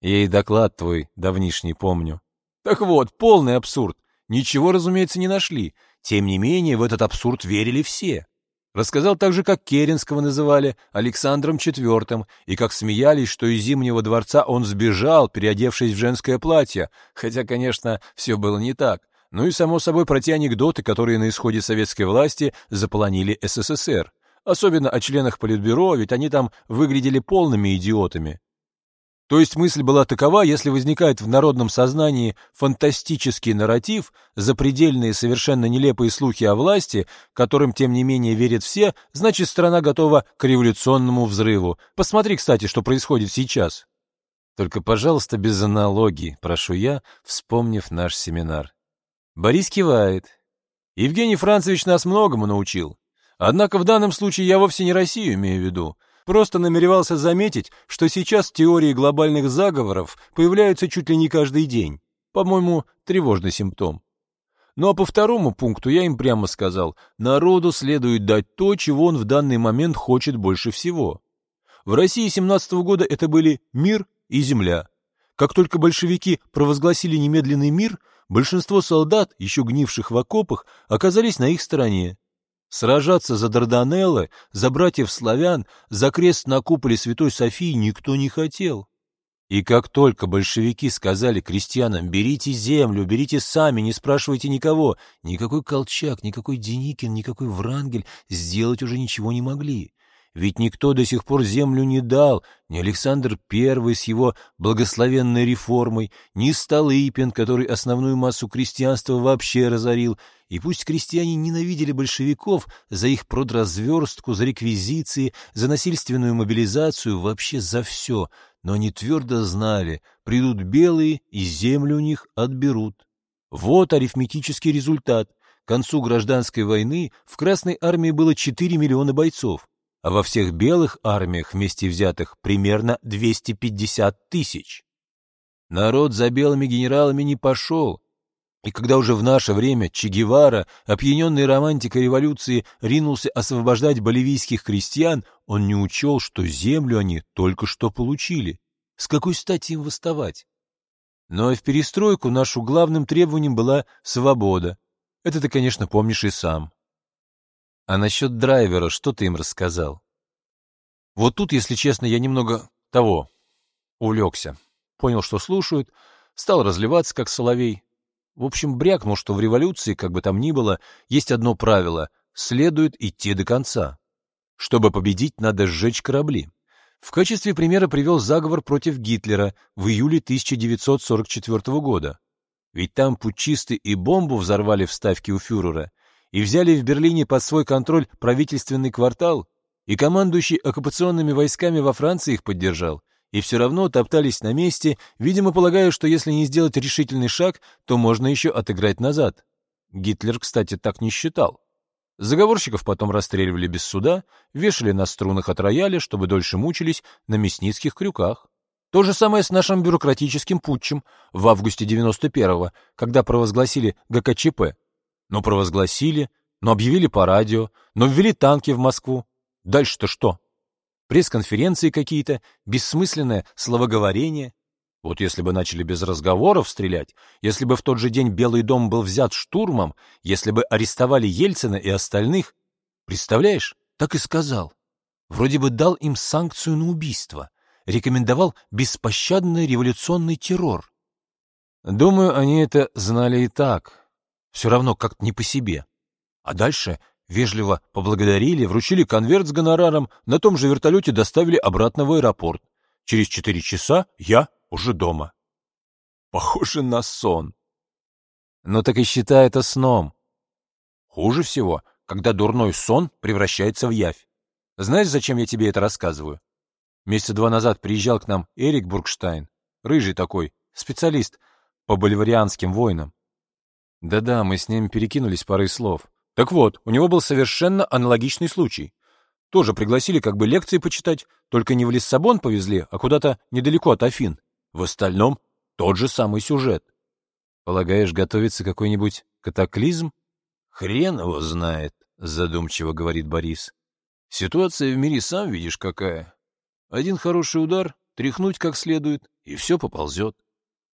Я и доклад твой давнишний помню. Так вот, полный абсурд. Ничего, разумеется, не нашли. Тем не менее, в этот абсурд верили все. Рассказал также, как Керенского называли Александром IV, и как смеялись, что из Зимнего дворца он сбежал, переодевшись в женское платье, хотя, конечно, все было не так. Ну и, само собой, про те анекдоты, которые на исходе советской власти заполонили СССР. Особенно о членах Политбюро, ведь они там выглядели полными идиотами. То есть мысль была такова, если возникает в народном сознании фантастический нарратив, запредельные совершенно нелепые слухи о власти, которым тем не менее верят все, значит страна готова к революционному взрыву. Посмотри, кстати, что происходит сейчас. Только, пожалуйста, без аналогий, прошу я, вспомнив наш семинар. Борис кивает. Евгений Францевич нас многому научил. Однако в данном случае я вовсе не Россию имею в виду. Просто намеревался заметить, что сейчас теории глобальных заговоров появляются чуть ли не каждый день. По-моему, тревожный симптом. Ну а по второму пункту я им прямо сказал, народу следует дать то, чего он в данный момент хочет больше всего. В России 17 -го года это были мир и земля. Как только большевики провозгласили немедленный мир, большинство солдат, еще гнивших в окопах, оказались на их стороне. Сражаться за Дарданеллы, за братьев-славян, за крест на куполе Святой Софии никто не хотел. И как только большевики сказали крестьянам «берите землю, берите сами, не спрашивайте никого», никакой Колчак, никакой Деникин, никакой Врангель сделать уже ничего не могли. Ведь никто до сих пор землю не дал, ни Александр I с его благословенной реформой, ни Столыпин, который основную массу крестьянства вообще разорил, и пусть крестьяне ненавидели большевиков за их продразверстку, за реквизиции, за насильственную мобилизацию, вообще за все, но они твердо знали, придут белые и землю у них отберут. Вот арифметический результат. К концу гражданской войны в Красной армии было 4 миллиона бойцов, а во всех белых армиях вместе взятых примерно 250 тысяч. Народ за белыми генералами не пошел, и когда уже в наше время Че Гевара, опьяненный романтикой революции, ринулся освобождать боливийских крестьян, он не учел, что землю они только что получили. С какой стати им восставать? Но в перестройку нашу главным требованием была свобода. Это ты, конечно, помнишь и сам. А насчет драйвера что ты им рассказал? Вот тут, если честно, я немного того, увлекся. Понял, что слушают, стал разливаться, как соловей, в общем, брякнул, что в революции, как бы там ни было, есть одно правило — следует идти до конца. Чтобы победить, надо сжечь корабли. В качестве примера привел заговор против Гитлера в июле 1944 года. Ведь там путчисты и бомбу взорвали в ставке у фюрера, и взяли в Берлине под свой контроль правительственный квартал, и командующий оккупационными войсками во Франции их поддержал, и все равно топтались на месте, видимо, полагая, что если не сделать решительный шаг, то можно еще отыграть назад. Гитлер, кстати, так не считал. Заговорщиков потом расстреливали без суда, вешали на струнах от рояля, чтобы дольше мучились на мясницких крюках. То же самое с нашим бюрократическим путчем в августе 91-го, когда провозгласили ГКЧП. Но провозгласили, но объявили по радио, но ввели танки в Москву. Дальше-то что? Пресс-конференции какие-то, бессмысленное словоговорение. Вот если бы начали без разговоров стрелять, если бы в тот же день Белый дом был взят штурмом, если бы арестовали Ельцина и остальных, представляешь, так и сказал. Вроде бы дал им санкцию на убийство, рекомендовал беспощадный революционный террор. Думаю, они это знали и так. Все равно как-то не по себе. А дальше вежливо поблагодарили, вручили конверт с гонораром, на том же вертолете доставили обратно в аэропорт. Через четыре часа я уже дома. Похоже на сон. Но так и считай это сном. Хуже всего, когда дурной сон превращается в явь. Знаешь, зачем я тебе это рассказываю? Месяца два назад приезжал к нам Эрик Бургштайн, рыжий такой, специалист по боливарианским войнам. Да-да, мы с ним перекинулись парой слов. Так вот, у него был совершенно аналогичный случай. Тоже пригласили как бы лекции почитать, только не в Лиссабон повезли, а куда-то недалеко от Афин. В остальном тот же самый сюжет. Полагаешь, готовится какой-нибудь катаклизм? Хрен его знает, задумчиво говорит Борис. Ситуация в мире сам видишь какая. Один хороший удар, тряхнуть как следует, и все поползет.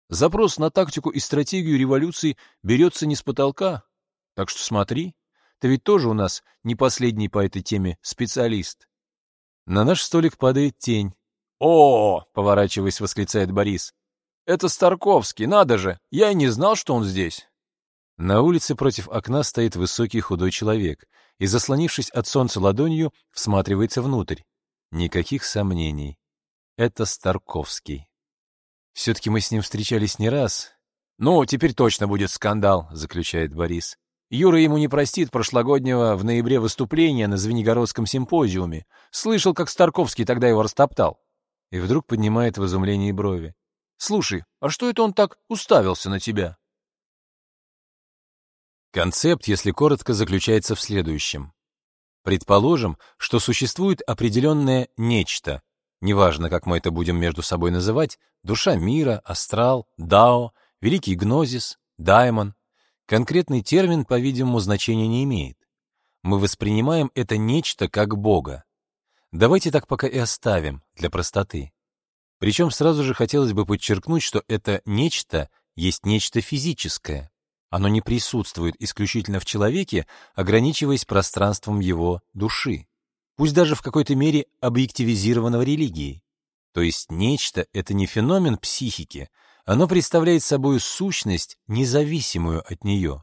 Запрос на тактику и стратегию революции берется не с потолка, так что смотри, ты ведь тоже у нас не последний по этой теме специалист. На наш столик падает тень. «О!» — поворачиваясь, восклицает Борис. «Это Старковский, надо же! Я и не знал, что он здесь!» На улице против окна стоит высокий худой человек и, заслонившись от солнца ладонью, всматривается внутрь. Никаких сомнений. Это Старковский. Все-таки мы с ним встречались не раз. «Ну, теперь точно будет скандал», — заключает Борис. Юра ему не простит прошлогоднего в ноябре выступления на Звенигородском симпозиуме. Слышал, как Старковский тогда его растоптал. И вдруг поднимает в изумлении брови. «Слушай, а что это он так уставился на тебя?» Концепт, если коротко, заключается в следующем. Предположим, что существует определенное нечто, неважно, как мы это будем между собой называть, душа мира, астрал, дао, великий гнозис, даймон, Конкретный термин, по-видимому, значения не имеет. Мы воспринимаем это нечто как Бога. Давайте так пока и оставим, для простоты. Причем сразу же хотелось бы подчеркнуть, что это нечто есть нечто физическое. Оно не присутствует исключительно в человеке, ограничиваясь пространством его души, пусть даже в какой-то мере объективизированного религией. То есть нечто — это не феномен психики, оно представляет собой сущность, независимую от нее.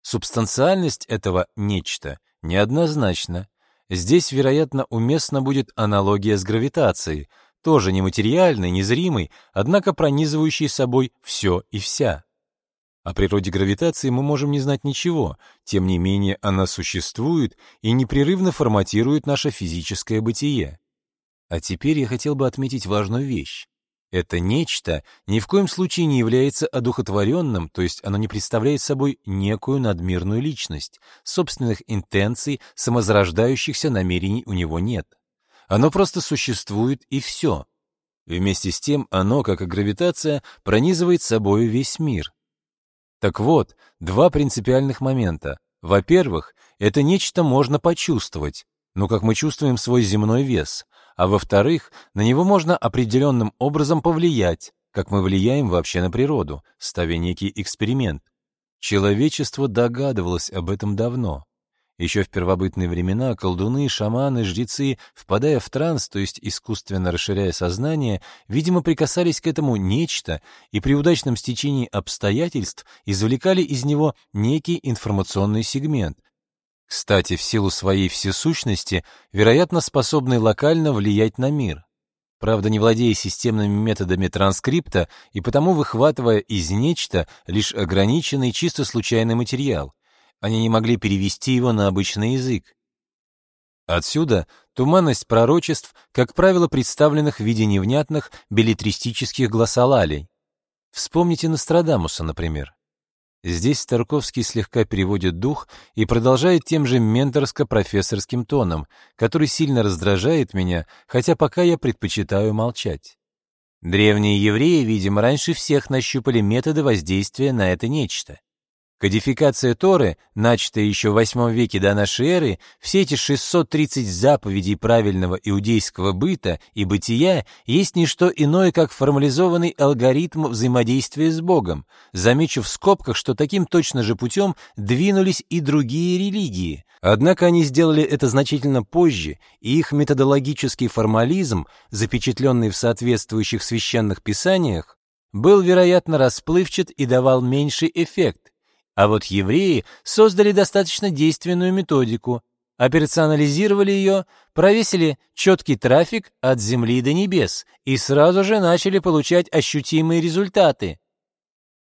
Субстанциальность этого «нечто» неоднозначна. Здесь, вероятно, уместна будет аналогия с гравитацией, тоже нематериальной, незримой, однако пронизывающей собой все и вся. О природе гравитации мы можем не знать ничего, тем не менее она существует и непрерывно форматирует наше физическое бытие. А теперь я хотел бы отметить важную вещь. Это нечто ни в коем случае не является одухотворенным, то есть оно не представляет собой некую надмирную личность, собственных интенций, самозарождающихся намерений у него нет. Оно просто существует и все. Вместе с тем оно, как и гравитация, пронизывает собой весь мир. Так вот, два принципиальных момента. Во-первых, это нечто можно почувствовать, ну как мы чувствуем свой земной вес, а во-вторых, на него можно определенным образом повлиять, как мы влияем вообще на природу, ставя некий эксперимент. Человечество догадывалось об этом давно. Еще в первобытные времена колдуны, шаманы, жрецы, впадая в транс, то есть искусственно расширяя сознание, видимо, прикасались к этому нечто и при удачном стечении обстоятельств извлекали из него некий информационный сегмент, кстати, в силу своей всесущности, вероятно, способный локально влиять на мир. правда не владея системными методами транскрипта и потому выхватывая из нечто лишь ограниченный чисто случайный материал. Они не могли перевести его на обычный язык. Отсюда туманность пророчеств, как правило, представленных в виде невнятных билетристических гласолалей. Вспомните Нострадамуса, например. Здесь Тарковский слегка переводит дух и продолжает тем же менторско-профессорским тоном, который сильно раздражает меня, хотя пока я предпочитаю молчать. Древние евреи, видимо, раньше всех нащупали методы воздействия на это нечто. Кодификация Торы, начатая еще в VIII веке до нашей эры, все эти 630 заповедей правильного иудейского быта и бытия есть не что иное, как формализованный алгоритм взаимодействия с Богом. Замечу в скобках, что таким точно же путем двинулись и другие религии. Однако они сделали это значительно позже, и их методологический формализм, запечатленный в соответствующих священных писаниях, был, вероятно, расплывчат и давал меньший эффект, а вот евреи создали достаточно действенную методику, операционализировали ее, провесили четкий трафик от земли до небес и сразу же начали получать ощутимые результаты.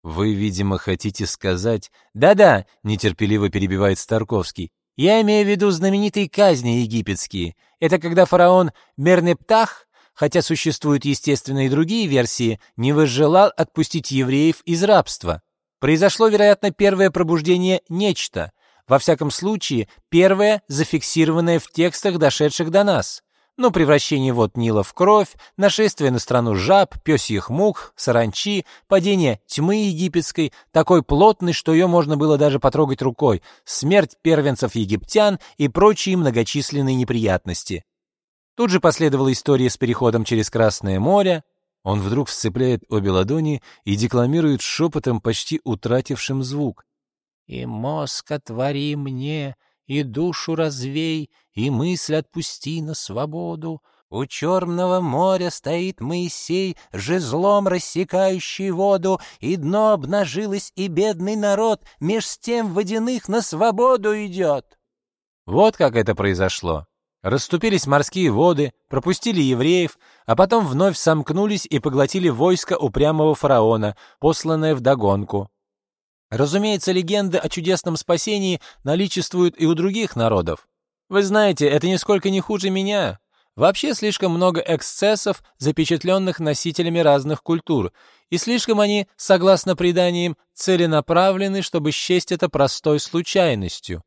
Вы, видимо, хотите сказать... Да-да, нетерпеливо перебивает Старковский. Я имею в виду знаменитые казни египетские. Это когда фараон Мернептах, хотя существуют, естественно, и другие версии, не возжелал отпустить евреев из рабства. Произошло, вероятно, первое пробуждение нечто, во всяком случае, первое, зафиксированное в текстах, дошедших до нас. Ну, превращение вод Нила в кровь, нашествие на страну жаб, пёсьих мух, саранчи, падение тьмы египетской, такой плотной, что ее можно было даже потрогать рукой, смерть первенцев египтян и прочие многочисленные неприятности. Тут же последовала история с переходом через Красное море, он вдруг сцепляет обе ладони и декламирует шепотом, почти утратившим звук. «И мозг отвори мне, и душу развей, и мысль отпусти на свободу. У черного моря стоит Моисей, жезлом рассекающий воду, и дно обнажилось, и бедный народ меж тем водяных на свободу идет». Вот как это произошло. Расступились морские воды, пропустили евреев, а потом вновь сомкнулись и поглотили войско упрямого фараона, посланное вдогонку. Разумеется, легенды о чудесном спасении наличествуют и у других народов. Вы знаете, это нисколько не хуже меня. Вообще слишком много эксцессов, запечатленных носителями разных культур, и слишком они, согласно преданиям, целенаправлены, чтобы счесть это простой случайностью.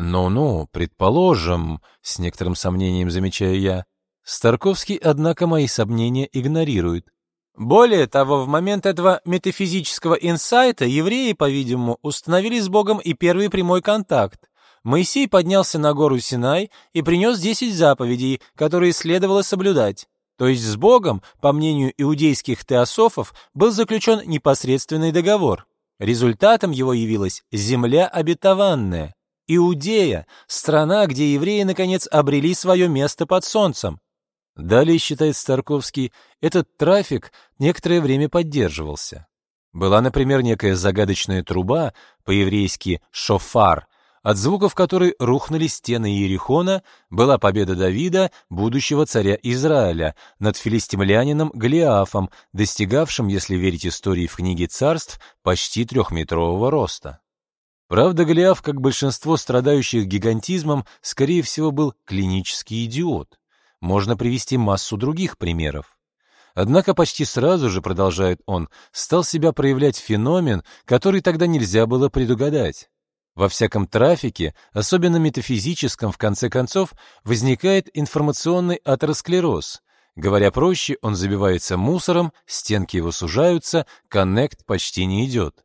«Ну-ну, предположим», — с некоторым сомнением замечаю я. Старковский, однако, мои сомнения игнорирует. Более того, в момент этого метафизического инсайта евреи, по-видимому, установили с Богом и первый прямой контакт. Моисей поднялся на гору Синай и принес десять заповедей, которые следовало соблюдать. То есть с Богом, по мнению иудейских теософов, был заключен непосредственный договор. Результатом его явилась земля обетованная. Иудея, страна, где евреи, наконец, обрели свое место под солнцем. Далее, считает Старковский, этот трафик некоторое время поддерживался. Была, например, некая загадочная труба, по-еврейски «шофар», от звуков которой рухнули стены Иерихона, была победа Давида, будущего царя Израиля, над филистимлянином Голиафом, достигавшим, если верить истории в книге царств, почти трехметрового роста. Правда, Голиаф, как большинство страдающих гигантизмом, скорее всего, был клинический идиот. Можно привести массу других примеров. Однако почти сразу же, продолжает он, стал себя проявлять феномен, который тогда нельзя было предугадать. Во всяком трафике, особенно метафизическом, в конце концов, возникает информационный атеросклероз. Говоря проще, он забивается мусором, стенки его сужаются, коннект почти не идет.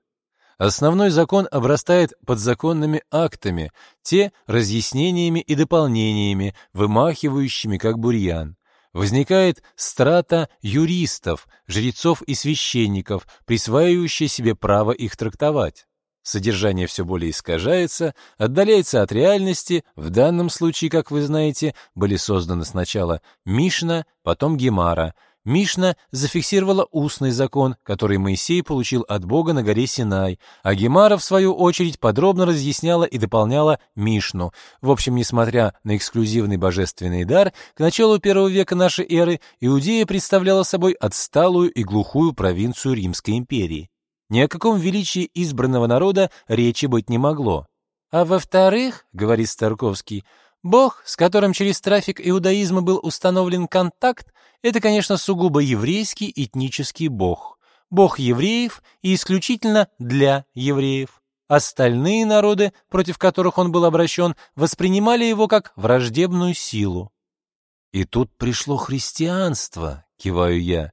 Основной закон обрастает подзаконными актами, те разъяснениями и дополнениями, вымахивающими как бурьян. Возникает страта юристов, жрецов и священников, присваивающие себе право их трактовать. Содержание все более искажается, отдаляется от реальности. В данном случае, как вы знаете, были созданы сначала Мишна, потом Гемара. Мишна зафиксировала устный закон, который Моисей получил от Бога на горе Синай, а Гемара, в свою очередь, подробно разъясняла и дополняла Мишну. В общем, несмотря на эксклюзивный божественный дар, к началу первого века нашей эры Иудея представляла собой отсталую и глухую провинцию Римской империи. Ни о каком величии избранного народа речи быть не могло. А во-вторых, говорит Старковский, Бог, с которым через трафик иудаизма был установлен контакт, это, конечно, сугубо еврейский этнический бог. Бог евреев и исключительно для евреев. Остальные народы, против которых он был обращен, воспринимали его как враждебную силу. И тут пришло христианство, киваю я.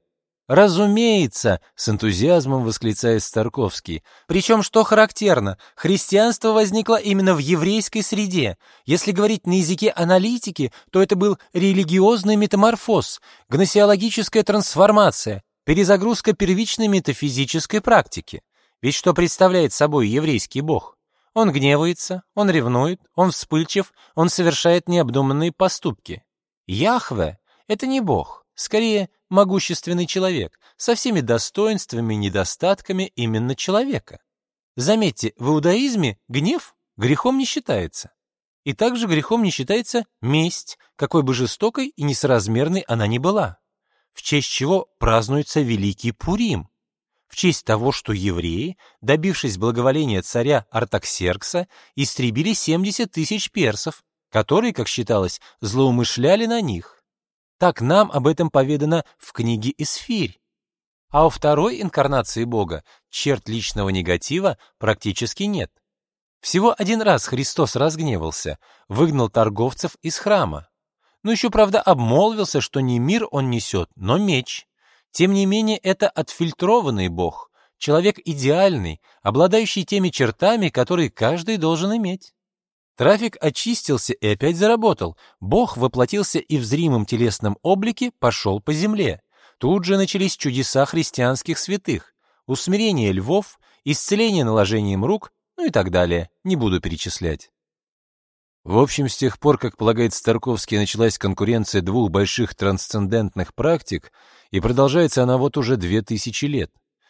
Разумеется, с энтузиазмом восклицает Старковский. Причем, что характерно, христианство возникло именно в еврейской среде. Если говорить на языке аналитики, то это был религиозный метаморфоз, гносеологическая трансформация, перезагрузка первичной метафизической практики. Ведь что представляет собой еврейский бог? Он гневается, он ревнует, он вспыльчив, он совершает необдуманные поступки. Яхве — это не бог, скорее могущественный человек, со всеми достоинствами и недостатками именно человека. Заметьте, в иудаизме гнев грехом не считается. И также грехом не считается месть, какой бы жестокой и несоразмерной она ни была. В честь чего празднуется Великий Пурим. В честь того, что евреи, добившись благоволения царя Артаксеркса, истребили 70 тысяч персов, которые, как считалось, злоумышляли на них. Так нам об этом поведано в книге «Исфирь». А у второй инкарнации Бога черт личного негатива практически нет. Всего один раз Христос разгневался, выгнал торговцев из храма. Но еще, правда, обмолвился, что не мир он несет, но меч. Тем не менее, это отфильтрованный Бог, человек идеальный, обладающий теми чертами, которые каждый должен иметь. Трафик очистился и опять заработал. Бог воплотился и в зримом телесном облике пошел по земле. Тут же начались чудеса христианских святых. Усмирение львов, исцеление наложением рук, ну и так далее. Не буду перечислять. В общем, с тех пор, как полагает Старковский, началась конкуренция двух больших трансцендентных практик, и продолжается она вот уже две тысячи лет.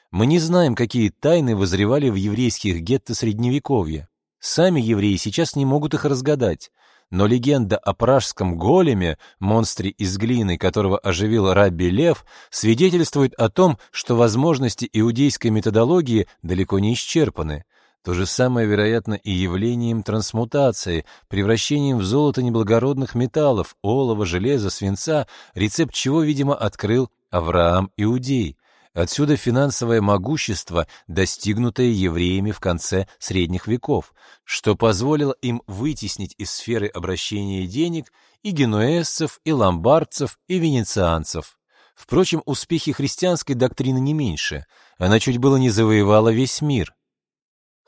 Мы не знаем, какие тайны возревали в еврейских гетто Средневековья. Сами евреи сейчас не могут их разгадать, но легенда о пражском големе, монстре из глины, которого оживил Рабби Лев, свидетельствует о том, что возможности иудейской методологии далеко не исчерпаны. То же самое, вероятно, и явлением трансмутации, превращением в золото неблагородных металлов, олова, железа, свинца, рецепт чего, видимо, открыл Авраам Иудей. Отсюда финансовое могущество, достигнутое евреями в конце средних веков, что позволило им вытеснить из сферы обращения денег и генуэзцев, и ломбардцев, и венецианцев. Впрочем, успехи христианской доктрины не меньше. Она чуть было не завоевала весь мир.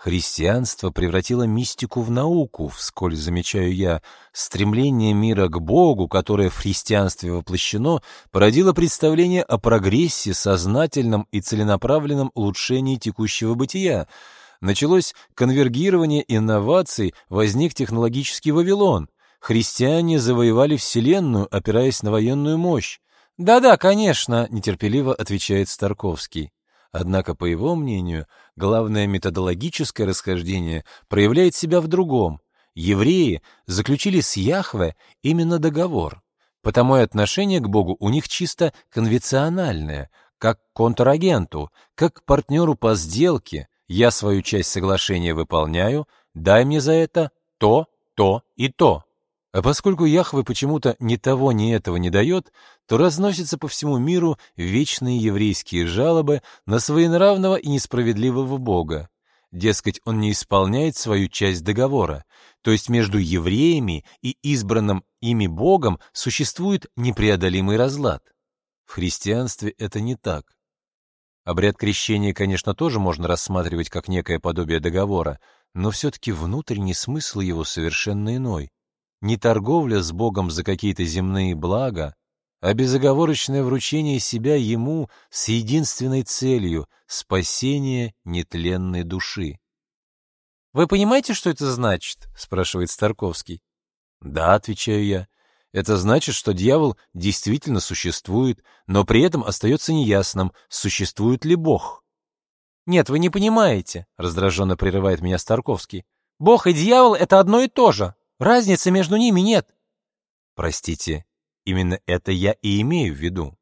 Христианство превратило мистику в науку, вскользь замечаю я. Стремление мира к Богу, которое в христианстве воплощено, породило представление о прогрессе, сознательном и целенаправленном улучшении текущего бытия. Началось конвергирование инноваций, возник технологический Вавилон. Христиане завоевали Вселенную, опираясь на военную мощь. «Да-да, конечно», — нетерпеливо отвечает Старковский. Однако, по его мнению, главное методологическое расхождение проявляет себя в другом. Евреи заключили с Яхве именно договор, потому и отношение к Богу у них чисто конвенциональное, как к контрагенту, как к партнеру по сделке. Я свою часть соглашения выполняю, дай мне за это то, то и то. А поскольку Яхве почему-то ни того, ни этого не дает, то разносятся по всему миру вечные еврейские жалобы на своенравного и несправедливого Бога. Дескать, он не исполняет свою часть договора, то есть между евреями и избранным ими Богом существует непреодолимый разлад. В христианстве это не так. Обряд крещения, конечно, тоже можно рассматривать как некое подобие договора, но все-таки внутренний смысл его совершенно иной не торговля с Богом за какие-то земные блага, а безоговорочное вручение себя Ему с единственной целью — спасение нетленной души. «Вы понимаете, что это значит?» — спрашивает Старковский. «Да», — отвечаю я. Это значит, что дьявол действительно существует, но при этом остается неясным, существует ли Бог. «Нет, вы не понимаете», — раздраженно прерывает меня Старковский. «Бог и дьявол — это одно и то же. Разницы между ними нет». Простите, именно это я и имею в виду.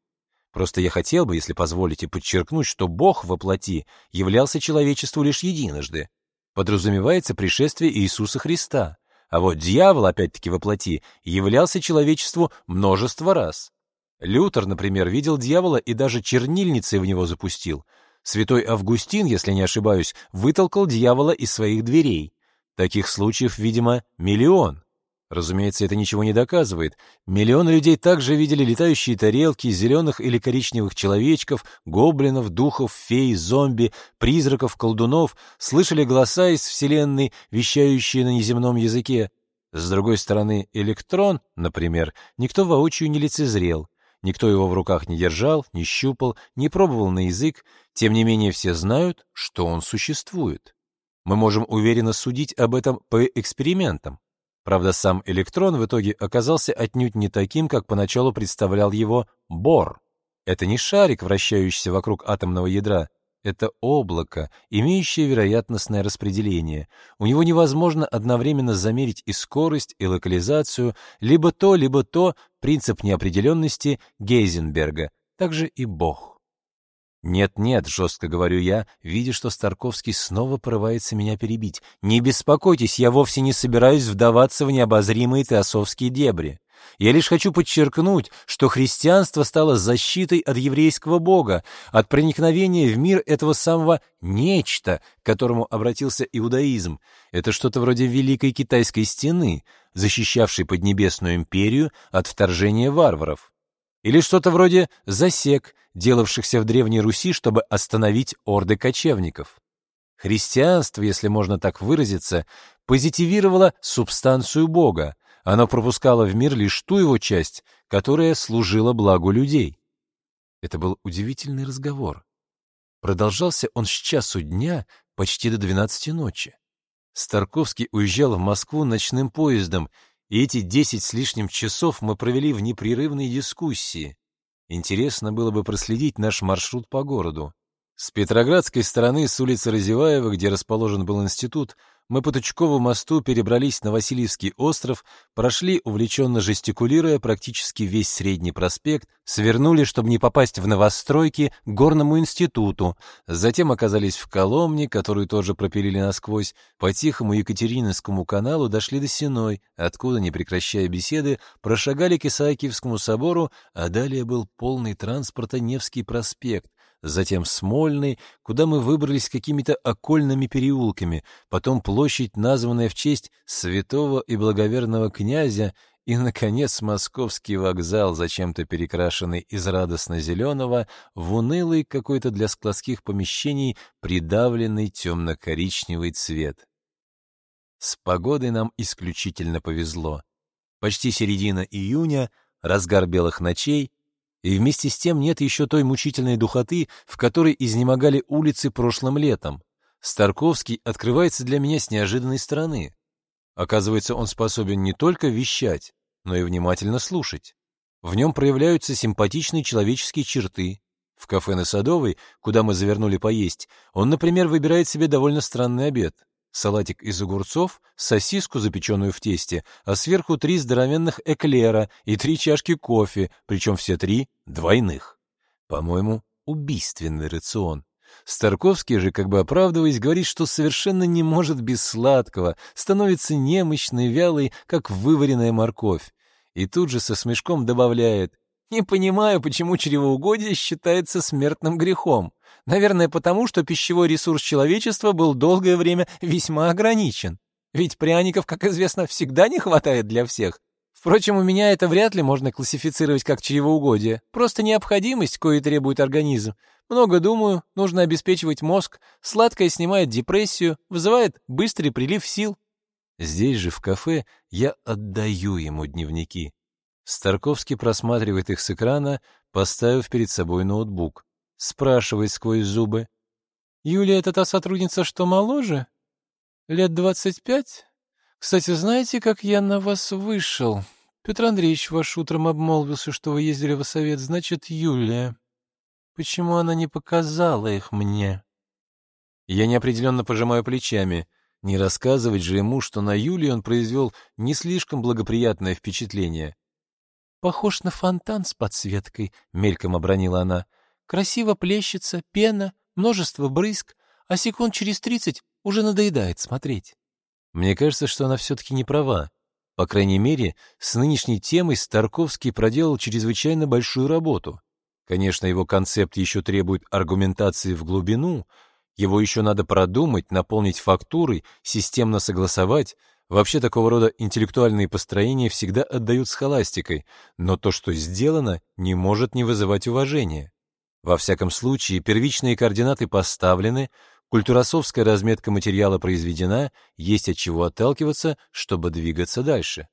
Просто я хотел бы, если позволите, подчеркнуть, что Бог во плоти являлся человечеству лишь единожды. Подразумевается пришествие Иисуса Христа. А вот дьявол, опять-таки во плоти, являлся человечеству множество раз. Лютер, например, видел дьявола и даже чернильницей в него запустил. Святой Августин, если не ошибаюсь, вытолкал дьявола из своих дверей. Таких случаев, видимо, миллион. Разумеется, это ничего не доказывает. Миллионы людей также видели летающие тарелки, зеленых или коричневых человечков, гоблинов, духов, фей, зомби, призраков, колдунов, слышали голоса из Вселенной, вещающие на неземном языке. С другой стороны, электрон, например, никто воочию не лицезрел. Никто его в руках не держал, не щупал, не пробовал на язык, тем не менее все знают, что он существует. Мы можем уверенно судить об этом по экспериментам. Правда, сам электрон в итоге оказался отнюдь не таким, как поначалу представлял его Бор. Это не шарик, вращающийся вокруг атомного ядра, это облако, имеющее вероятностное распределение. У него невозможно одновременно замерить и скорость, и локализацию, либо то, либо то, принцип неопределенности Гейзенберга, также и Бог. «Нет-нет», — жестко говорю я, видя, что Старковский снова порывается меня перебить. «Не беспокойтесь, я вовсе не собираюсь вдаваться в необозримые теософские дебри. Я лишь хочу подчеркнуть, что христианство стало защитой от еврейского бога, от проникновения в мир этого самого «нечто», к которому обратился иудаизм. Это что-то вроде Великой Китайской стены, защищавшей Поднебесную империю от вторжения варваров. Или что-то вроде засек, делавшихся в Древней Руси, чтобы остановить орды кочевников. Христианство, если можно так выразиться, позитивировало субстанцию Бога, оно пропускало в мир лишь ту его часть, которая служила благу людей. Это был удивительный разговор. Продолжался он с часу дня почти до двенадцати ночи. Старковский уезжал в Москву ночным поездом, и эти десять с лишним часов мы провели в непрерывной дискуссии. Интересно было бы проследить наш маршрут по городу. С Петроградской стороны, с улицы Разеваева, где расположен был институт, мы по Тучкову мосту перебрались на Васильевский остров, прошли, увлеченно жестикулируя, практически весь Средний проспект, свернули, чтобы не попасть в новостройки, к Горному институту, затем оказались в Коломне, которую тоже пропилили насквозь, по тихому Екатерининскому каналу дошли до Сеной, откуда, не прекращая беседы, прошагали к Исаакиевскому собору, а далее был полный транспорта Невский проспект, затем Смольный, куда мы выбрались какими-то окольными переулками, потом площадь, названная в честь святого и благоверного князя, и, наконец, московский вокзал, зачем-то перекрашенный из радостно-зеленого в унылый какой-то для складских помещений придавленный темно-коричневый цвет. С погодой нам исключительно повезло. Почти середина июня, разгар белых ночей, и вместе с тем нет еще той мучительной духоты, в которой изнемогали улицы прошлым летом. Старковский открывается для меня с неожиданной стороны. Оказывается, он способен не только вещать, но и внимательно слушать. В нем проявляются симпатичные человеческие черты. В кафе на Садовой, куда мы завернули поесть, он, например, выбирает себе довольно странный обед салатик из огурцов, сосиску, запеченную в тесте, а сверху три здоровенных эклера и три чашки кофе, причем все три двойных. По-моему, убийственный рацион. Старковский же, как бы оправдываясь, говорит, что совершенно не может без сладкого, становится немощной, вялой, как вываренная морковь. И тут же со смешком добавляет «Не понимаю, почему чревоугодие считается смертным грехом. Наверное, потому, что пищевой ресурс человечества был долгое время весьма ограничен. Ведь пряников, как известно, всегда не хватает для всех. Впрочем, у меня это вряд ли можно классифицировать как чревоугодие. Просто необходимость, кое требует организм. Много думаю, нужно обеспечивать мозг. Сладкое снимает депрессию, вызывает быстрый прилив сил. Здесь же, в кафе, я отдаю ему дневники. Старковский просматривает их с экрана, поставив перед собой ноутбук спрашивает сквозь зубы. «Юлия — это та сотрудница, что моложе? Лет двадцать пять? Кстати, знаете, как я на вас вышел? Петр Андреевич ваш утром обмолвился, что вы ездили в совет, значит, Юлия. Почему она не показала их мне? Я неопределенно пожимаю плечами. Не рассказывать же ему, что на Юлии он произвел не слишком благоприятное впечатление. «Похож на фонтан с подсветкой», — мельком обронила она. «Красиво плещется, пена, множество брызг, а секунд через тридцать уже надоедает смотреть». Мне кажется, что она все-таки не права. По крайней мере, с нынешней темой Старковский проделал чрезвычайно большую работу. Конечно, его концепт еще требует аргументации в глубину, его еще надо продумать, наполнить фактурой, системно согласовать. Вообще такого рода интеллектуальные построения всегда отдают схоластикой, но то, что сделано, не может не вызывать уважения. Во всяком случае, первичные координаты поставлены, Культуросовская разметка материала произведена, есть от чего отталкиваться, чтобы двигаться дальше.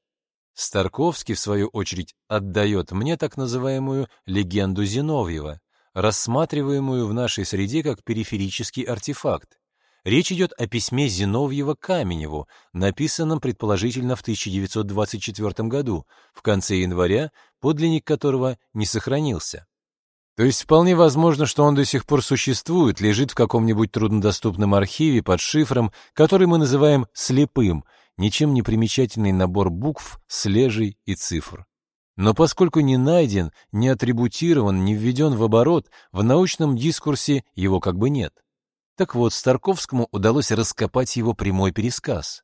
Старковский, в свою очередь, отдает мне так называемую легенду Зиновьева, рассматриваемую в нашей среде как периферический артефакт. Речь идет о письме Зиновьева Каменеву, написанном предположительно в 1924 году, в конце января, подлинник которого не сохранился. То есть вполне возможно, что он до сих пор существует, лежит в каком-нибудь труднодоступном архиве под шифром, который мы называем «слепым», ничем не примечательный набор букв, слежей и цифр. Но поскольку не найден, не атрибутирован, не введен в оборот, в научном дискурсе его как бы нет. Так вот, Старковскому удалось раскопать его прямой пересказ.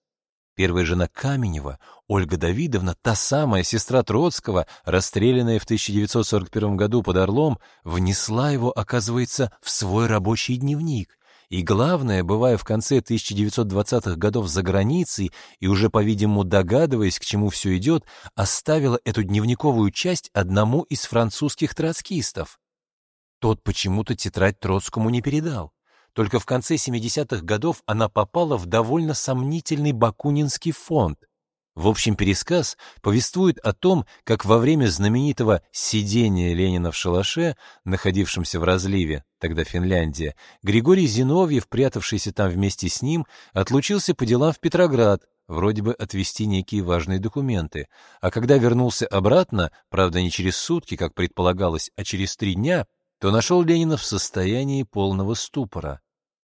Первая жена Каменева, Ольга Давидовна, та самая сестра Троцкого, расстрелянная в 1941 году под Орлом, внесла его, оказывается, в свой рабочий дневник. И главное, бывая в конце 1920-х годов за границей и уже, по-видимому, догадываясь, к чему все идет, оставила эту дневниковую часть одному из французских троцкистов. Тот почему-то тетрадь Троцкому не передал. Только в конце 70-х годов она попала в довольно сомнительный Бакунинский фонд. В общем, пересказ повествует о том, как во время знаменитого «сидения Ленина в шалаше», находившемся в разливе, тогда Финляндия, Григорий Зиновьев, прятавшийся там вместе с ним, отлучился по делам в Петроград, вроде бы отвезти некие важные документы. А когда вернулся обратно, правда не через сутки, как предполагалось, а через три дня, то нашел Ленина в состоянии полного ступора.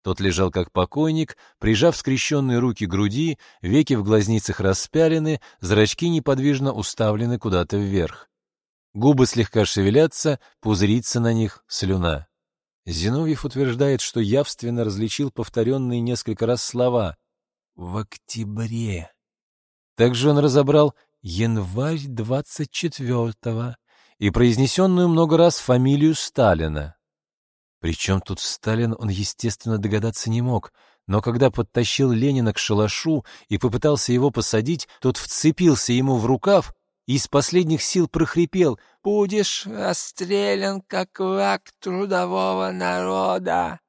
Тот лежал как покойник, прижав скрещенные руки к груди, веки в глазницах распялены, зрачки неподвижно уставлены куда-то вверх. Губы слегка шевелятся, пузырится на них слюна. Зиновьев утверждает, что явственно различил повторенные несколько раз слова «в октябре». Также он разобрал «январь двадцать четвертого» и произнесенную много раз фамилию Сталина. Причем тут Сталин он, естественно, догадаться не мог, но когда подтащил Ленина к шалашу и попытался его посадить, тот вцепился ему в рукав и из последних сил прохрипел «Будешь расстрелян, как враг трудового народа!»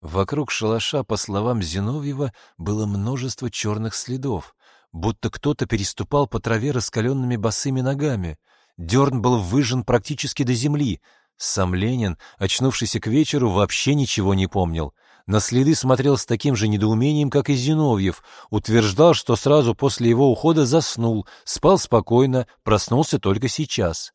Вокруг шалаша, по словам Зиновьева, было множество черных следов, будто кто-то переступал по траве раскаленными босыми ногами. Дерн был выжжен практически до земли, сам Ленин, очнувшийся к вечеру, вообще ничего не помнил. На следы смотрел с таким же недоумением, как и Зиновьев, утверждал, что сразу после его ухода заснул, спал спокойно, проснулся только сейчас.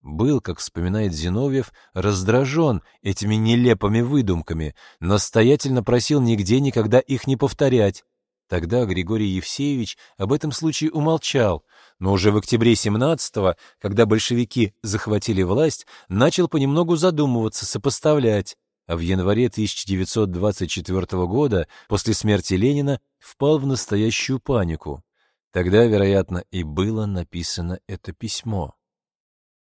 Был, как вспоминает Зиновьев, раздражен этими нелепыми выдумками, настоятельно просил нигде никогда их не повторять. Тогда Григорий Евсеевич об этом случае умолчал, но уже в октябре 17-го, когда большевики захватили власть, начал понемногу задумываться, сопоставлять, а в январе 1924 года, после смерти Ленина, впал в настоящую панику. Тогда, вероятно, и было написано это письмо.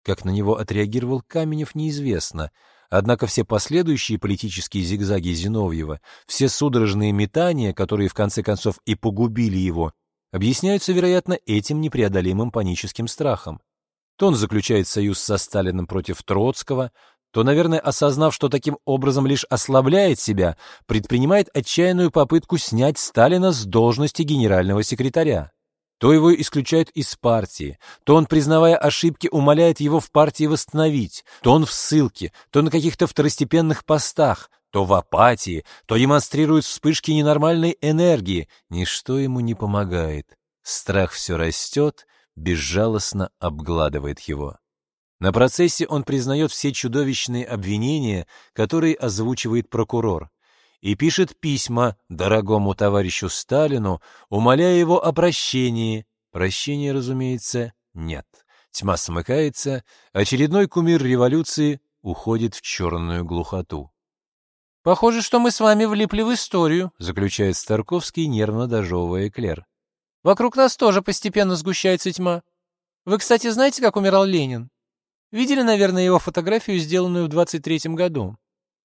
Как на него отреагировал Каменев, неизвестно, Однако все последующие политические зигзаги Зиновьева, все судорожные метания, которые в конце концов и погубили его, объясняются, вероятно, этим непреодолимым паническим страхом. То он заключает союз со Сталиным против Троцкого, то, наверное, осознав, что таким образом лишь ослабляет себя, предпринимает отчаянную попытку снять Сталина с должности генерального секретаря. То его исключают из партии, то он, признавая ошибки, умоляет его в партии восстановить, то он в ссылке, то на каких-то второстепенных постах, то в апатии, то демонстрирует вспышки ненормальной энергии. Ничто ему не помогает. Страх все растет, безжалостно обгладывает его. На процессе он признает все чудовищные обвинения, которые озвучивает прокурор, и пишет письма дорогому товарищу Сталину, умоляя его о прощении. Прощения, разумеется, нет. Тьма смыкается, очередной кумир революции уходит в черную глухоту. «Похоже, что мы с вами влипли в историю», — заключает Старковский, нервно дожевывая эклер. «Вокруг нас тоже постепенно сгущается тьма. Вы, кстати, знаете, как умирал Ленин? Видели, наверное, его фотографию, сделанную в 23-м году.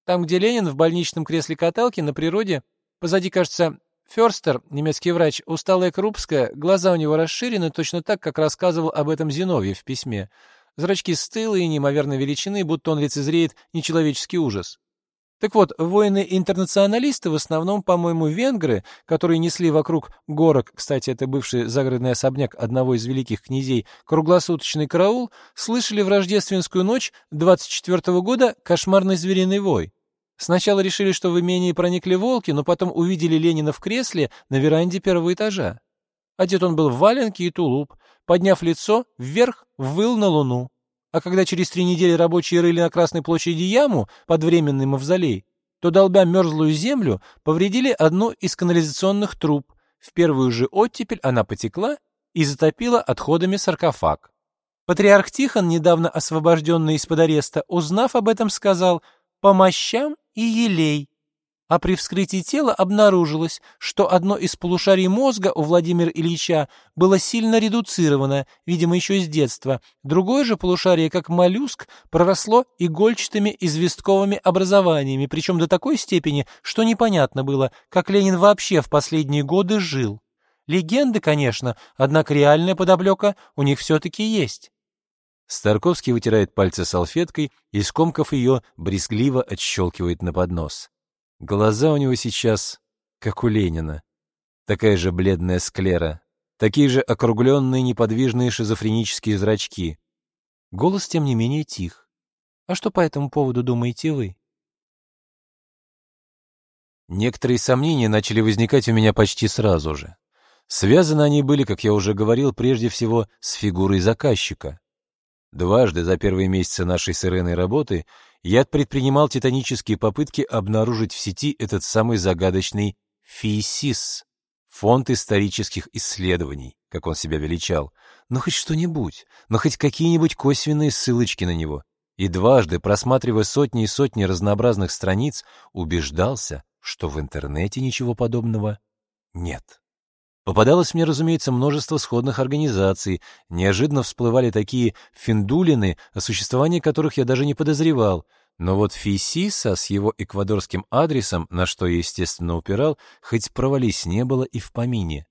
Там, где Ленин в больничном кресле каталки на природе, позади, кажется, Ферстер, немецкий врач, усталая Крупская, глаза у него расширены точно так, как рассказывал об этом Зиновьев в письме. Зрачки стылые, неимоверной величины, будто он лицезреет нечеловеческий ужас. Так вот, воины-интернационалисты, в основном, по-моему, венгры, которые несли вокруг горок, кстати, это бывший загородный особняк одного из великих князей, круглосуточный караул, слышали в рождественскую ночь 24 -го года кошмарный звериный вой. Сначала решили, что в имении проникли волки, но потом увидели Ленина в кресле на веранде первого этажа. Одет он был в валенки и тулуп, подняв лицо, вверх выл на луну. А когда через три недели рабочие рыли на Красной площади яму под временный мавзолей, то, долбя мерзлую землю, повредили одну из канализационных труб. В первую же оттепель она потекла и затопила отходами саркофаг. Патриарх Тихон, недавно освобожденный из-под ареста, узнав об этом, сказал «по мощам и елей» а при вскрытии тела обнаружилось, что одно из полушарий мозга у Владимира Ильича было сильно редуцировано, видимо, еще с детства. Другое же полушарие, как моллюск, проросло игольчатыми известковыми образованиями, причем до такой степени, что непонятно было, как Ленин вообще в последние годы жил. Легенды, конечно, однако реальная подоблека у них все-таки есть. Старковский вытирает пальцы салфеткой и, скомкав ее, брезгливо отщелкивает на поднос. Глаза у него сейчас, как у Ленина. Такая же бледная склера, такие же округленные неподвижные шизофренические зрачки. Голос, тем не менее, тих. А что по этому поводу думаете вы? Некоторые сомнения начали возникать у меня почти сразу же. Связаны они были, как я уже говорил, прежде всего с фигурой заказчика. Дважды за первые месяцы нашей с Иреной работы я предпринимал титанические попытки обнаружить в сети этот самый загадочный ФИСИС, фонд исторических исследований, как он себя величал. Но хоть что-нибудь, но хоть какие-нибудь косвенные ссылочки на него. И дважды, просматривая сотни и сотни разнообразных страниц, убеждался, что в интернете ничего подобного нет. Попадалось мне, разумеется, множество сходных организаций. Неожиданно всплывали такие финдулины, о существовании которых я даже не подозревал. Но вот Фисиса с его эквадорским адресом, на что я, естественно, упирал, хоть провались не было и в помине.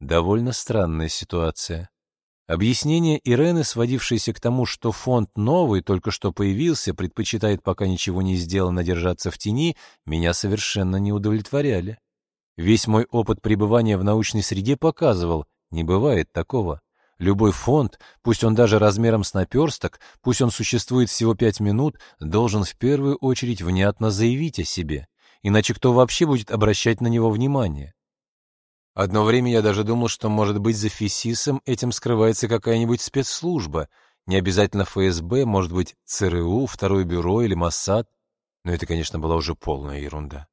Довольно странная ситуация. Объяснение Ирены, сводившееся к тому, что фонд новый, только что появился, предпочитает, пока ничего не сделано, держаться в тени, меня совершенно не удовлетворяли. Весь мой опыт пребывания в научной среде показывал, не бывает такого. Любой фонд, пусть он даже размером с наперсток, пусть он существует всего пять минут, должен в первую очередь внятно заявить о себе, иначе кто вообще будет обращать на него внимание? Одно время я даже думал, что, может быть, за ФИСИСом этим скрывается какая-нибудь спецслужба, не обязательно ФСБ, может быть, ЦРУ, Второе бюро или Моссад, но это, конечно, была уже полная ерунда.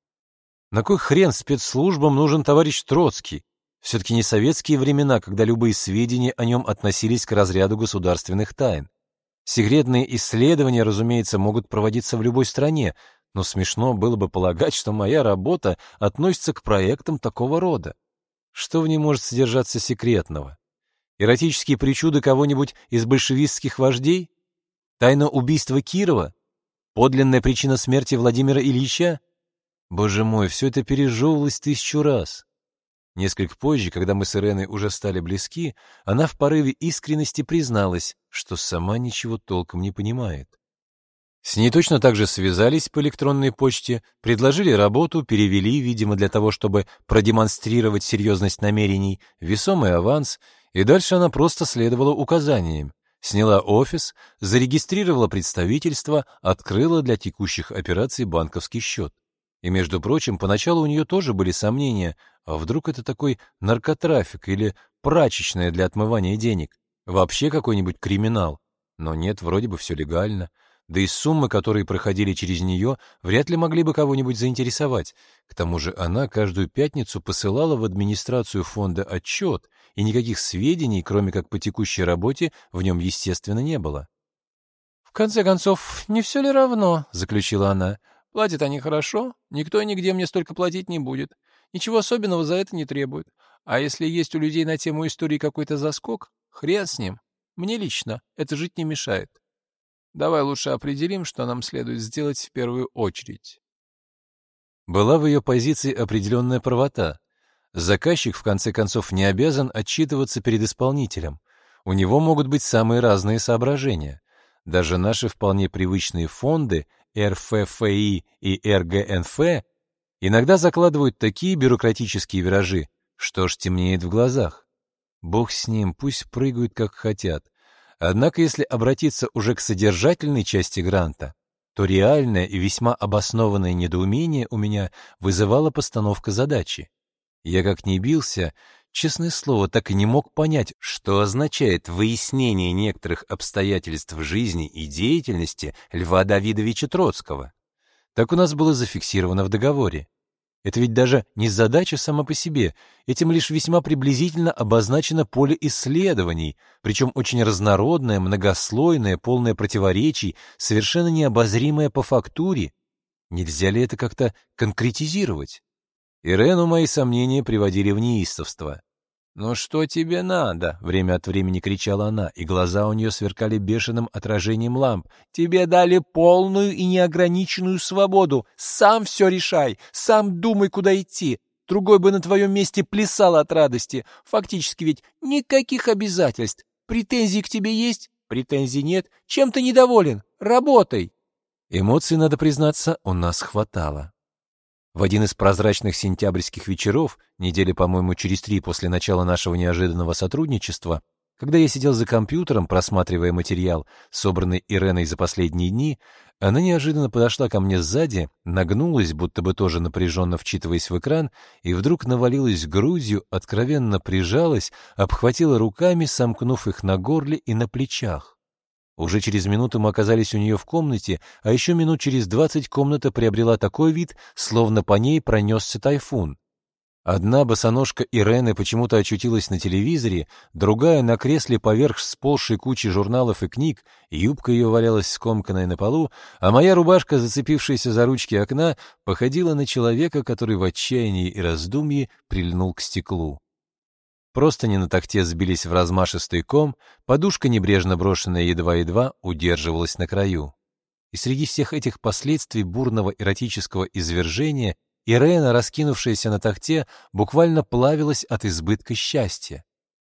На кой хрен спецслужбам нужен товарищ Троцкий? Все-таки не советские времена, когда любые сведения о нем относились к разряду государственных тайн. Секретные исследования, разумеется, могут проводиться в любой стране, но смешно было бы полагать, что моя работа относится к проектам такого рода. Что в ней может содержаться секретного? Эротические причуды кого-нибудь из большевистских вождей? Тайна убийства Кирова? Подлинная причина смерти Владимира Ильича? Боже мой, все это пережевывалось тысячу раз. Несколько позже, когда мы с Иреной уже стали близки, она в порыве искренности призналась, что сама ничего толком не понимает. С ней точно так же связались по электронной почте, предложили работу, перевели, видимо, для того, чтобы продемонстрировать серьезность намерений, весомый аванс, и дальше она просто следовала указаниям. Сняла офис, зарегистрировала представительство, открыла для текущих операций банковский счет. И, между прочим, поначалу у нее тоже были сомнения, а вдруг это такой наркотрафик или прачечная для отмывания денег. Вообще какой-нибудь криминал. Но нет, вроде бы все легально. Да и суммы, которые проходили через нее, вряд ли могли бы кого-нибудь заинтересовать. К тому же она каждую пятницу посылала в администрацию фонда отчет, и никаких сведений, кроме как по текущей работе, в нем, естественно, не было. «В конце концов, не все ли равно?» — заключила она. «Платят они хорошо, никто и нигде мне столько платить не будет. Ничего особенного за это не требуют. А если есть у людей на тему истории какой-то заскок, хрен с ним. Мне лично это жить не мешает. Давай лучше определим, что нам следует сделать в первую очередь. Была в ее позиции определенная правота. Заказчик, в конце концов, не обязан отчитываться перед исполнителем. У него могут быть самые разные соображения. Даже наши вполне привычные фонды РФФИ и РГНФ иногда закладывают такие бюрократические виражи, что ж темнеет в глазах. Бог с ним, пусть прыгают как хотят. Однако, если обратиться уже к содержательной части гранта, то реальное и весьма обоснованное недоумение у меня вызывала постановка задачи. Я как не бился, честное слово, так и не мог понять, что означает выяснение некоторых обстоятельств жизни и деятельности Льва Давидовича Троцкого. Так у нас было зафиксировано в договоре. Это ведь даже не задача сама по себе, этим лишь весьма приблизительно обозначено поле исследований, причем очень разнородное, многослойное, полное противоречий, совершенно необозримое по фактуре. Нельзя ли это как-то конкретизировать? Ирену мои сомнения приводили в неистовство. «Ну что тебе надо?» — время от времени кричала она, и глаза у нее сверкали бешеным отражением ламп. «Тебе дали полную и неограниченную свободу. Сам все решай, сам думай, куда идти. Другой бы на твоем месте плясал от радости. Фактически ведь никаких обязательств. Претензий к тебе есть? Претензий нет. Чем ты недоволен? Работай!» Эмоций, надо признаться, у нас хватало. В один из прозрачных сентябрьских вечеров, недели, по-моему, через три после начала нашего неожиданного сотрудничества, когда я сидел за компьютером, просматривая материал, собранный Иреной за последние дни, она неожиданно подошла ко мне сзади, нагнулась, будто бы тоже напряженно вчитываясь в экран, и вдруг навалилась грудью, откровенно прижалась, обхватила руками, сомкнув их на горле и на плечах. Уже через минуту мы оказались у нее в комнате, а еще минут через двадцать комната приобрела такой вид, словно по ней пронесся тайфун. Одна босоножка Ирены почему-то очутилась на телевизоре, другая на кресле поверх сползшей кучи журналов и книг, юбка ее валялась скомканная на полу, а моя рубашка, зацепившаяся за ручки окна, походила на человека, который в отчаянии и раздумье прильнул к стеклу. Простыни на тахте сбились в размашистый ком, подушка, небрежно брошенная едва-едва, удерживалась на краю. И среди всех этих последствий бурного эротического извержения Ирена, раскинувшаяся на тахте, буквально плавилась от избытка счастья.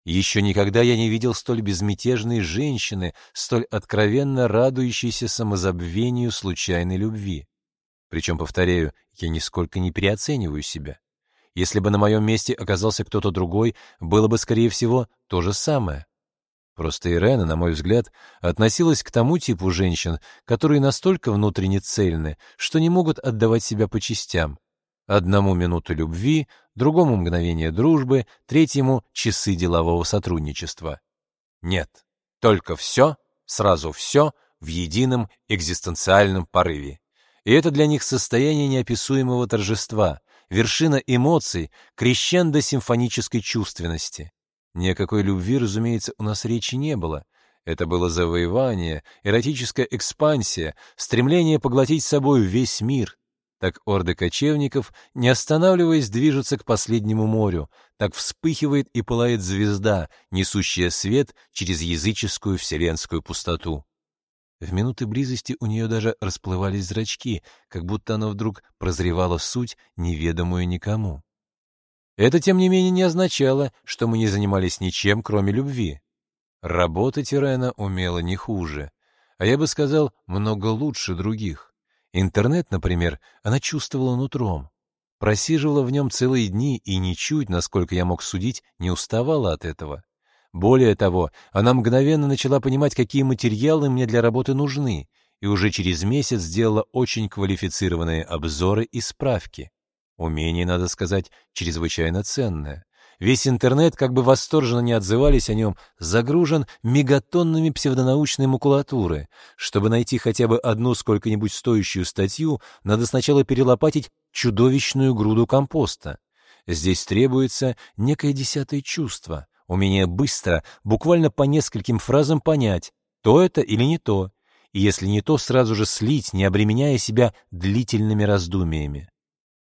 Еще никогда я не видел столь безмятежной женщины, столь откровенно радующейся самозабвению случайной любви. Причем, повторяю, я нисколько не переоцениваю себя. Если бы на моем месте оказался кто-то другой, было бы, скорее всего, то же самое. Просто Ирена, на мой взгляд, относилась к тому типу женщин, которые настолько внутренне цельны, что не могут отдавать себя по частям. Одному минуту любви, другому мгновение дружбы, третьему — часы делового сотрудничества. Нет, только все, сразу все, в едином экзистенциальном порыве. И это для них состояние неописуемого торжества, вершина эмоций, крещендо симфонической чувственности. Ни о какой любви, разумеется, у нас речи не было. Это было завоевание, эротическая экспансия, стремление поглотить собой весь мир. Так орды кочевников, не останавливаясь, движутся к последнему морю, так вспыхивает и пылает звезда, несущая свет через языческую вселенскую пустоту. В минуты близости у нее даже расплывались зрачки, как будто она вдруг прозревала суть, неведомую никому. Это, тем не менее, не означало, что мы не занимались ничем, кроме любви. Работать Ирена умела не хуже, а я бы сказал, много лучше других. Интернет, например, она чувствовала нутром. Просиживала в нем целые дни и ничуть, насколько я мог судить, не уставала от этого. Более того, она мгновенно начала понимать, какие материалы мне для работы нужны, и уже через месяц сделала очень квалифицированные обзоры и справки. Умение, надо сказать, чрезвычайно ценное. весь интернет, как бы восторженно не отзывались о нем, загружен мегатоннами псевдонаучной макулатуры. Чтобы найти хотя бы одну сколько-нибудь стоящую статью, надо сначала перелопатить чудовищную груду компоста. Здесь требуется некое десятое чувство, умение быстро, буквально по нескольким фразам понять, то это или не то, и если не то, сразу же слить, не обременяя себя длительными раздумиями.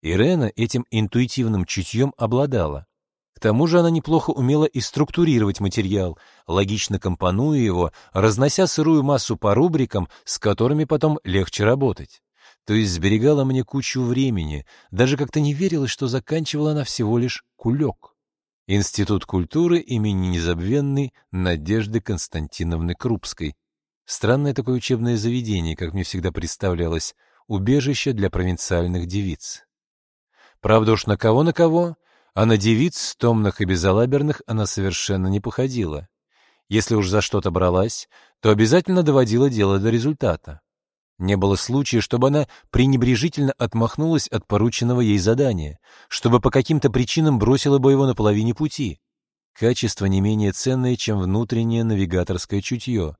Ирена этим интуитивным чутьем обладала. К тому же она неплохо умела и структурировать материал, логично компонуя его, разнося сырую массу по рубрикам, с которыми потом легче работать. То есть сберегала мне кучу времени, даже как-то не верилось, что заканчивала она всего лишь кулек. Институт культуры имени незабвенной Надежды Константиновны Крупской. Странное такое учебное заведение, как мне всегда представлялось, убежище для провинциальных девиц. Правда уж на кого на кого, а на девиц, томных и безалаберных, она совершенно не походила. Если уж за что-то бралась, то обязательно доводила дело до результата. Не было случая, чтобы она пренебрежительно отмахнулась от порученного ей задания, чтобы по каким-то причинам бросила бы его на половине пути. Качество не менее ценное, чем внутреннее навигаторское чутье.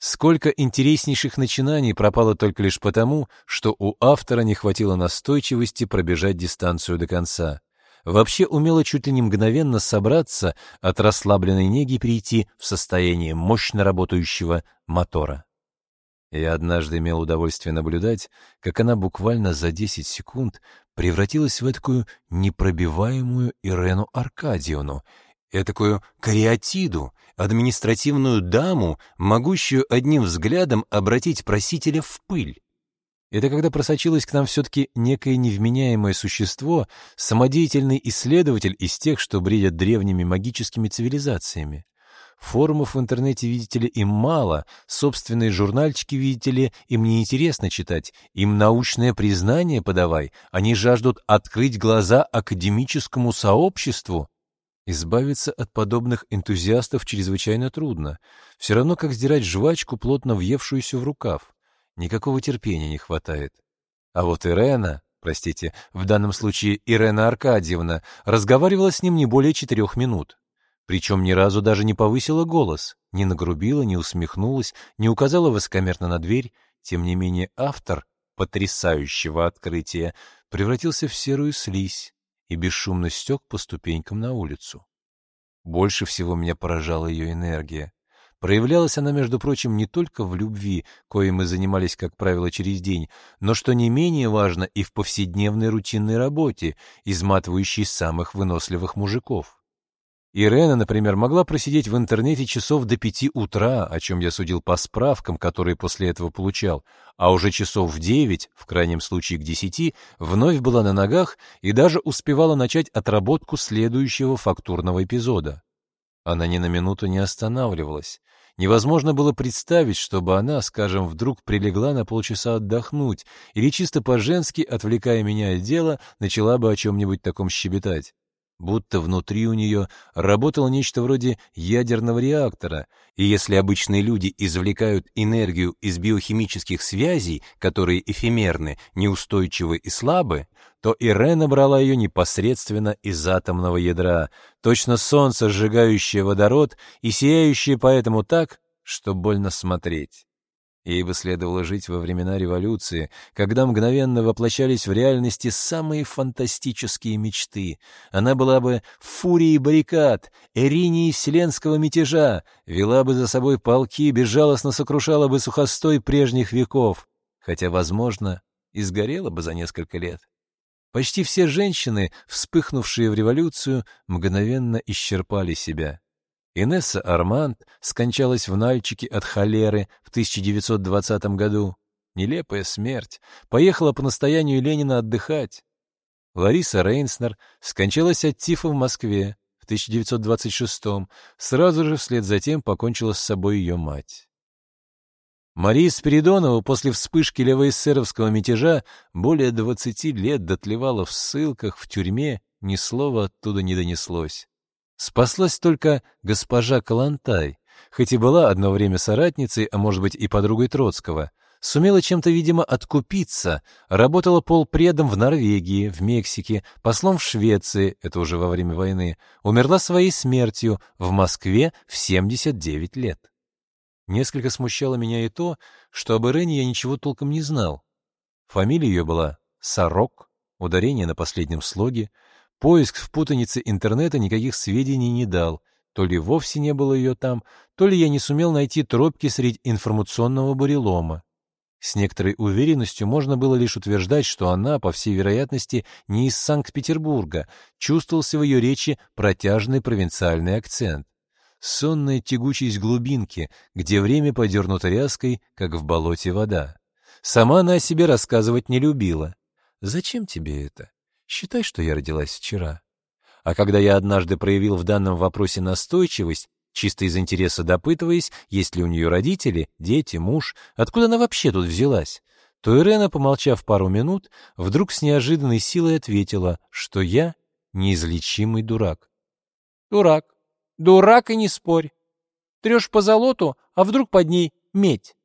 Сколько интереснейших начинаний пропало только лишь потому, что у автора не хватило настойчивости пробежать дистанцию до конца. Вообще умело чуть ли не мгновенно собраться, от расслабленной неги перейти в состояние мощно работающего мотора. Я однажды имел удовольствие наблюдать, как она буквально за 10 секунд превратилась в такую непробиваемую Ирену Аркадьевну, этакую кариатиду, административную даму, могущую одним взглядом обратить просителя в пыль. Это когда просочилось к нам все-таки некое невменяемое существо, самодеятельный исследователь из тех, что бредят древними магическими цивилизациями. Форумов в интернете, видите ли, им мало, собственные журнальчики, видите ли, им не интересно читать, им научное признание подавай, они жаждут открыть глаза академическому сообществу. Избавиться от подобных энтузиастов чрезвычайно трудно. Все равно, как сдирать жвачку, плотно въевшуюся в рукав. Никакого терпения не хватает. А вот Ирена, простите, в данном случае Ирена Аркадьевна, разговаривала с ним не более четырех минут. Причем ни разу даже не повысила голос, не нагрубила, не усмехнулась, не указала высокомерно на дверь. Тем не менее автор потрясающего открытия превратился в серую слизь, и бесшумно стек по ступенькам на улицу. Больше всего меня поражала ее энергия. Проявлялась она, между прочим, не только в любви, коей мы занимались, как правило, через день, но, что не менее важно, и в повседневной рутинной работе, изматывающей самых выносливых мужиков. Ирена, например, могла просидеть в интернете часов до пяти утра, о чем я судил по справкам, которые после этого получал, а уже часов в девять, в крайнем случае к десяти, вновь была на ногах и даже успевала начать отработку следующего фактурного эпизода. Она ни на минуту не останавливалась. Невозможно было представить, чтобы она, скажем, вдруг прилегла на полчаса отдохнуть или чисто по-женски, отвлекая меня от дела, начала бы о чем-нибудь таком щебетать будто внутри у нее работало нечто вроде ядерного реактора, и если обычные люди извлекают энергию из биохимических связей, которые эфемерны, неустойчивы и слабы, то Ирена брала ее непосредственно из атомного ядра, точно солнце, сжигающее водород и сияющее поэтому так, что больно смотреть. Ей бы следовало жить во времена революции, когда мгновенно воплощались в реальности самые фантастические мечты. Она была бы фурией баррикад, эринией вселенского мятежа, вела бы за собой полки, безжалостно сокрушала бы сухостой прежних веков, хотя, возможно, и сгорела бы за несколько лет. Почти все женщины, вспыхнувшие в революцию, мгновенно исчерпали себя. Инесса Арманд скончалась в Нальчике от холеры в 1920 году. Нелепая смерть. Поехала по настоянию Ленина отдыхать. Лариса Рейнснер скончалась от тифа в Москве в 1926 Сразу же вслед за тем покончила с собой ее мать. Мария Спиридонова после вспышки левоэсеровского мятежа более 20 лет дотлевала в ссылках, в тюрьме, ни слова оттуда не донеслось. Спаслась только госпожа Калантай, хоть и была одно время соратницей, а может быть и подругой Троцкого. Сумела чем-то, видимо, откупиться, работала полпредом в Норвегии, в Мексике, послом в Швеции, это уже во время войны, умерла своей смертью в Москве в 79 лет. Несколько смущало меня и то, что об Ирене я ничего толком не знал. Фамилия ее была Сорок, ударение на последнем слоге, поиск в путанице интернета никаких сведений не дал, то ли вовсе не было ее там, то ли я не сумел найти тропки среди информационного бурелома. С некоторой уверенностью можно было лишь утверждать, что она, по всей вероятности, не из Санкт-Петербурга, чувствовался в ее речи протяжный провинциальный акцент. Сонная тягучесть глубинки, где время подернуто ряской, как в болоте вода. Сама она о себе рассказывать не любила. «Зачем тебе это? Считай, что я родилась вчера». А когда я однажды проявил в данном вопросе настойчивость, чисто из интереса допытываясь, есть ли у нее родители, дети, муж, откуда она вообще тут взялась, то Ирена, помолчав пару минут, вдруг с неожиданной силой ответила, что я неизлечимый дурак. «Дурак. Дурак и не спорь. Трешь по золоту, а вдруг под ней медь?»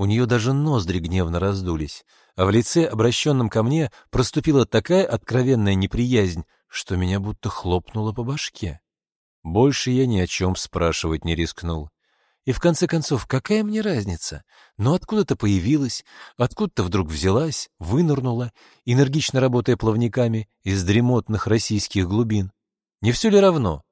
У нее даже ноздри гневно раздулись, а в лице, обращенном ко мне, проступила такая откровенная неприязнь, что меня будто хлопнуло по башке. Больше я ни о чем спрашивать не рискнул. И в конце концов, какая мне разница? Но откуда-то появилась, откуда-то вдруг взялась, вынырнула, энергично работая плавниками из дремотных российских глубин. Не все ли равно?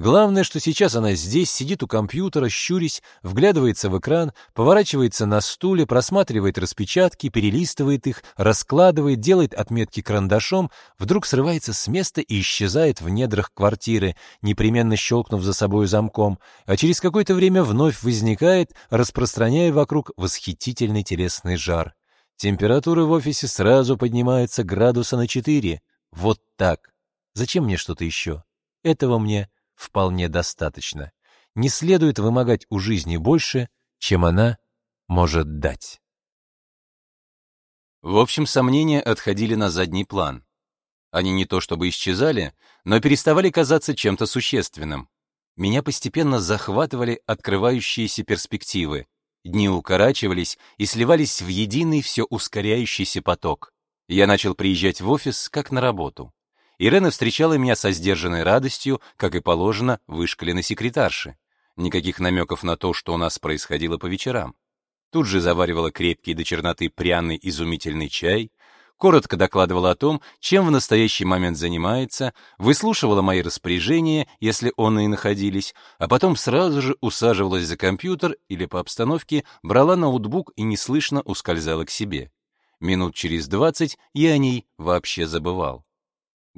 Главное, что сейчас она здесь, сидит у компьютера, щурясь, вглядывается в экран, поворачивается на стуле, просматривает распечатки, перелистывает их, раскладывает, делает отметки карандашом, вдруг срывается с места и исчезает в недрах квартиры, непременно щелкнув за собой замком, а через какое-то время вновь возникает, распространяя вокруг восхитительный телесный жар. Температура в офисе сразу поднимается градуса на 4. Вот так. Зачем мне что-то еще? Этого мне вполне достаточно. Не следует вымогать у жизни больше, чем она может дать. В общем, сомнения отходили на задний план. Они не то чтобы исчезали, но переставали казаться чем-то существенным. Меня постепенно захватывали открывающиеся перспективы. Дни укорачивались и сливались в единый все ускоряющийся поток. Я начал приезжать в офис как на работу. Ирена встречала меня со сдержанной радостью, как и положено, вышкаленной секретарши. Никаких намеков на то, что у нас происходило по вечерам. Тут же заваривала крепкий до черноты пряный изумительный чай, коротко докладывала о том, чем в настоящий момент занимается, выслушивала мои распоряжения, если он и находились, а потом сразу же усаживалась за компьютер или по обстановке брала ноутбук и неслышно ускользала к себе. Минут через двадцать я о ней вообще забывал.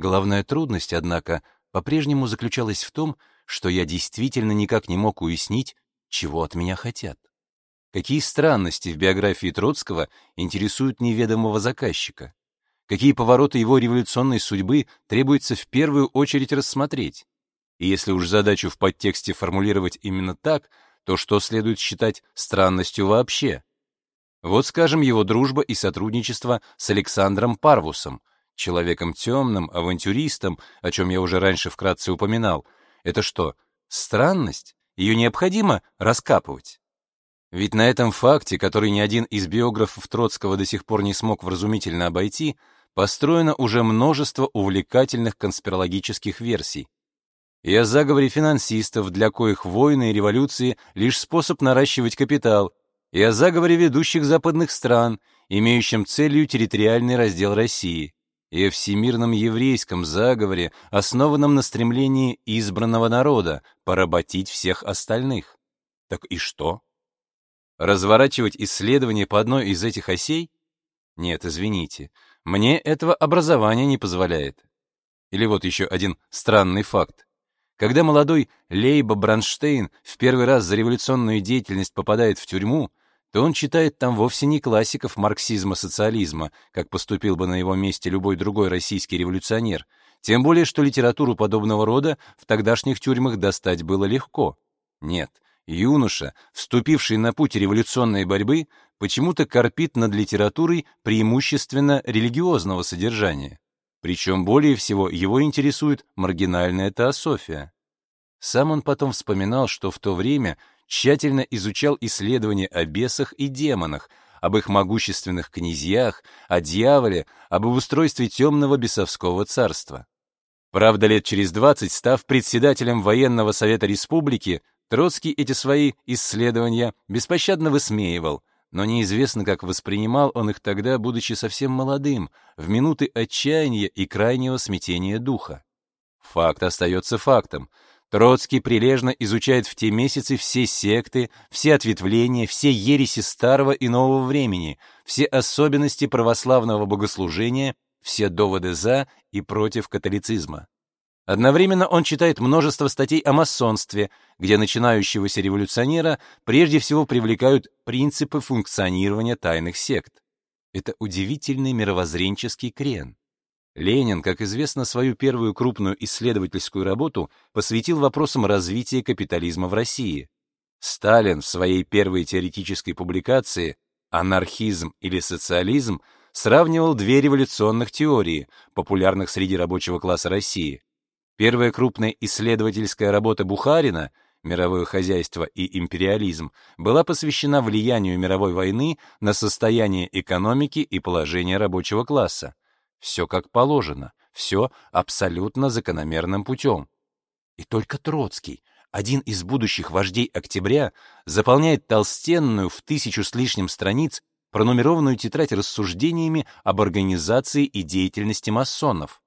Главная трудность, однако, по-прежнему заключалась в том, что я действительно никак не мог уяснить, чего от меня хотят. Какие странности в биографии Троцкого интересуют неведомого заказчика? Какие повороты его революционной судьбы требуется в первую очередь рассмотреть? И если уж задачу в подтексте формулировать именно так, то что следует считать странностью вообще? Вот, скажем, его дружба и сотрудничество с Александром Парвусом, человеком темным, авантюристом, о чем я уже раньше вкратце упоминал, это что, странность? Ее необходимо раскапывать? Ведь на этом факте, который ни один из биографов Троцкого до сих пор не смог вразумительно обойти, построено уже множество увлекательных конспирологических версий. И о заговоре финансистов, для коих войны и революции — лишь способ наращивать капитал, и о заговоре ведущих западных стран, имеющем целью территориальный раздел России и о всемирном еврейском заговоре, основанном на стремлении избранного народа поработить всех остальных. Так и что? Разворачивать исследования по одной из этих осей? Нет, извините, мне этого образования не позволяет. Или вот еще один странный факт. Когда молодой Лейба Бранштейн в первый раз за революционную деятельность попадает в тюрьму, то он читает там вовсе не классиков марксизма-социализма, как поступил бы на его месте любой другой российский революционер, тем более что литературу подобного рода в тогдашних тюрьмах достать было легко. Нет, юноша, вступивший на путь революционной борьбы, почему-то корпит над литературой преимущественно религиозного содержания. Причем более всего его интересует маргинальная теософия. Сам он потом вспоминал, что в то время тщательно изучал исследования о бесах и демонах, об их могущественных князьях, о дьяволе, об устройстве темного бесовского царства. Правда, лет через 20, став председателем военного совета республики, Троцкий эти свои исследования беспощадно высмеивал, но неизвестно, как воспринимал он их тогда, будучи совсем молодым, в минуты отчаяния и крайнего смятения духа. Факт остается фактом. Троцкий прилежно изучает в те месяцы все секты, все ответвления, все ереси старого и нового времени, все особенности православного богослужения, все доводы за и против католицизма. Одновременно он читает множество статей о масонстве, где начинающегося революционера прежде всего привлекают принципы функционирования тайных сект. Это удивительный мировоззренческий крен. Ленин, как известно, свою первую крупную исследовательскую работу посвятил вопросам развития капитализма в России. Сталин в своей первой теоретической публикации «Анархизм или социализм» сравнивал две революционных теории, популярных среди рабочего класса России Первая крупная исследовательская работа Бухарина «Мировое хозяйство и империализм» была посвящена влиянию мировой войны на состояние экономики и положение рабочего класса. Все как положено, все абсолютно закономерным путем. И только Троцкий, один из будущих вождей октября, заполняет толстенную в тысячу с лишним страниц пронумерованную тетрадь рассуждениями об организации и деятельности масонов.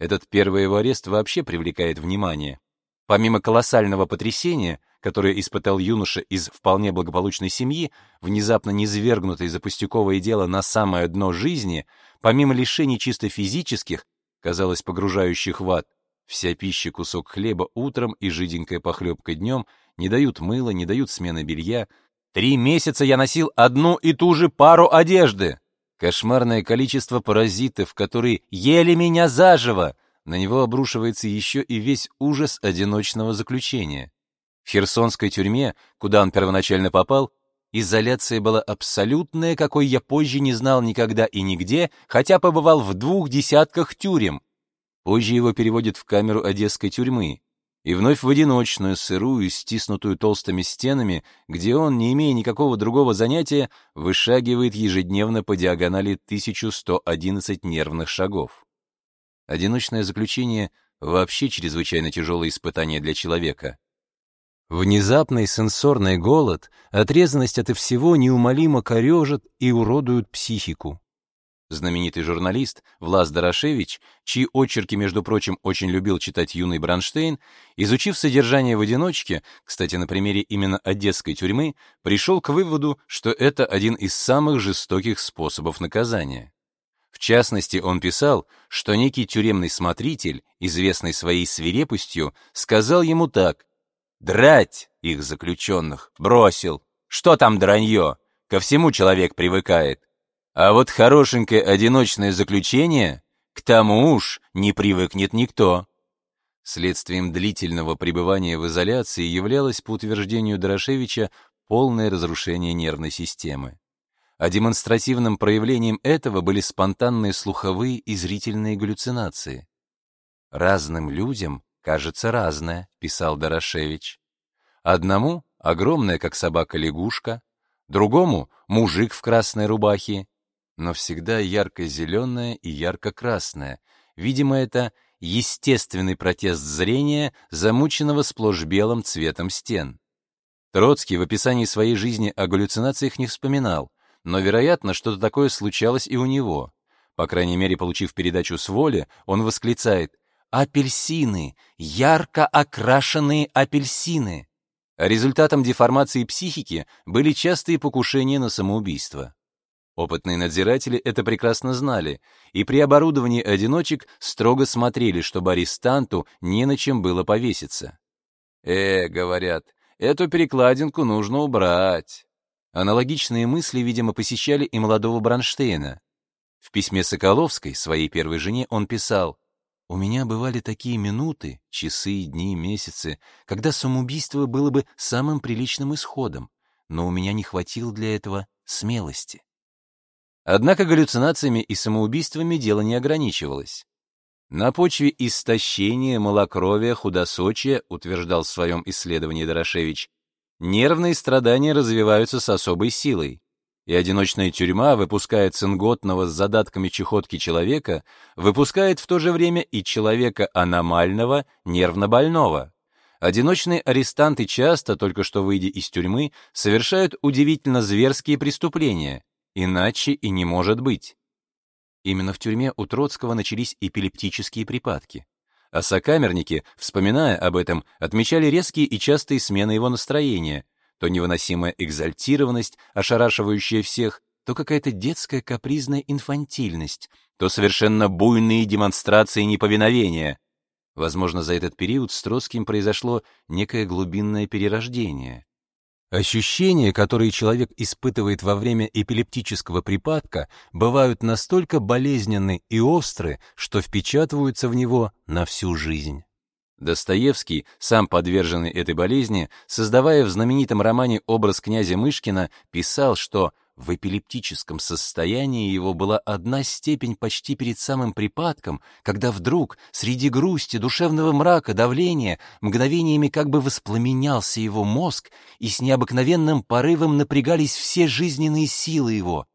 Этот первый его арест вообще привлекает внимание. Помимо колоссального потрясения, которое испытал юноша из вполне благополучной семьи, внезапно низвергнутый за пустяковое дело на самое дно жизни, помимо лишений чисто физических, казалось, погружающих в ад, вся пища, кусок хлеба утром и жиденькая похлебка днем не дают мыла, не дают смены белья. Три месяца я носил одну и ту же пару одежды. Кошмарное количество паразитов, которые ели меня заживо. На него обрушивается еще и весь ужас одиночного заключения. В Херсонской тюрьме, куда он первоначально попал, изоляция была абсолютная, какой я позже не знал никогда и нигде, хотя побывал в двух десятках тюрем. Позже его переводят в камеру одесской тюрьмы и вновь в одиночную, сырую, стиснутую толстыми стенами, где он, не имея никакого другого занятия, вышагивает ежедневно по диагонали 1111 нервных шагов. Одиночное заключение — вообще чрезвычайно тяжелое испытание для человека. Внезапный сенсорный голод, отрезанность от всего неумолимо корежит и уродуют психику. Знаменитый журналист Влас Дорошевич, чьи очерки, между прочим, очень любил читать юный Бронштейн, изучив содержание в одиночке, кстати, на примере именно одесской тюрьмы, пришел к выводу, что это один из самых жестоких способов наказания. В частности, он писал, что некий тюремный смотритель, известный своей свирепостью, сказал ему так: "Драть их заключенных бросил. Что там дранье? Ко всему человек привыкает. А вот хорошенькое одиночное заключение, к тому уж не привыкнет никто. Следствием длительного пребывания в изоляции являлось, по утверждению Дорошевича, полное разрушение нервной системы. А демонстративным проявлением этого были спонтанные слуховые и зрительные галлюцинации. «Разным людям кажется разное», — писал Дорошевич. «Одному — огромная, как собака-лягушка, другому — мужик в красной рубахе, но всегда ярко-зеленое и ярко-красное. Видимо, это естественный протест зрения, замученного сплошь белым цветом стен. Троцкий в описании своей жизни о галлюцинациях не вспоминал, но, вероятно, что-то такое случалось и у него. По крайней мере, получив передачу с воли, он восклицает «Апельсины! Ярко окрашенные апельсины!» результатом деформации психики были частые покушения на самоубийство. Опытные надзиратели это прекрасно знали, и при оборудовании одиночек строго смотрели, чтобы арестанту не на чем было повеситься. «Э, — говорят, — эту перекладинку нужно убрать». Аналогичные мысли, видимо, посещали и молодого Бронштейна. В письме Соколовской, своей первой жене, он писал, «У меня бывали такие минуты, часы, дни, месяцы, когда самоубийство было бы самым приличным исходом, но у меня не хватило для этого смелости». Однако галлюцинациями и самоубийствами дело не ограничивалось. На почве истощения, малокровия, худосочия, утверждал в своем исследовании Дорошевич, нервные страдания развиваются с особой силой. И одиночная тюрьма, выпуская цинготного с задатками чехотки человека, выпускает в то же время и человека аномального, нервно больного. Одиночные арестанты часто, только что выйдя из тюрьмы, совершают удивительно зверские преступления, иначе и не может быть. Именно в тюрьме у Троцкого начались эпилептические припадки. А сокамерники, вспоминая об этом, отмечали резкие и частые смены его настроения — то невыносимая экзальтированность, ошарашивающая всех, то какая-то детская капризная инфантильность, то совершенно буйные демонстрации неповиновения. Возможно, за этот период с Троцким произошло некое глубинное перерождение. Ощущения, которые человек испытывает во время эпилептического припадка, бывают настолько болезненны и остры, что впечатываются в него на всю жизнь. Достоевский, сам подверженный этой болезни, создавая в знаменитом романе образ князя Мышкина, писал, что в эпилептическом состоянии его была одна степень почти перед самым припадком, когда вдруг, среди грусти, душевного мрака, давления, мгновениями как бы воспламенялся его мозг, и с необыкновенным порывом напрягались все жизненные силы его.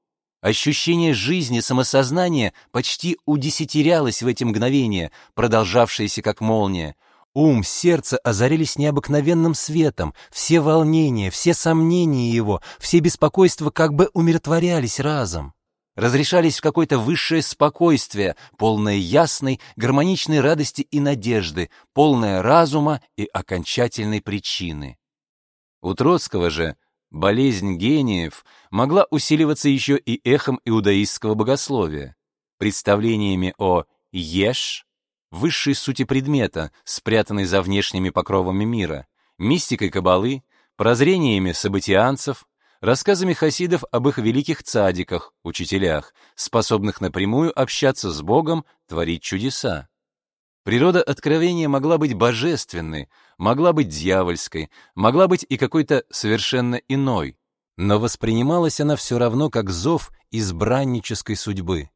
Ощущение жизни, самосознания почти удесятерялось в эти мгновения, продолжавшиеся как молния. Ум, сердце озарились необыкновенным светом, все волнения, все сомнения его, все беспокойства как бы умиротворялись разом. Разрешались в какое-то высшее спокойствие, полное ясной, гармоничной радости и надежды, полное разума и окончательной причины. У Троцкого же болезнь гениев могла усиливаться еще и эхом иудаистского богословия, представлениями о «ешь», высшей сути предмета, спрятанной за внешними покровами мира, мистикой кабалы, прозрениями событианцев, рассказами хасидов об их великих цадиках, учителях, способных напрямую общаться с Богом, творить чудеса. Природа откровения могла быть божественной, могла быть дьявольской, могла быть и какой-то совершенно иной, но воспринималась она все равно как зов избраннической судьбы.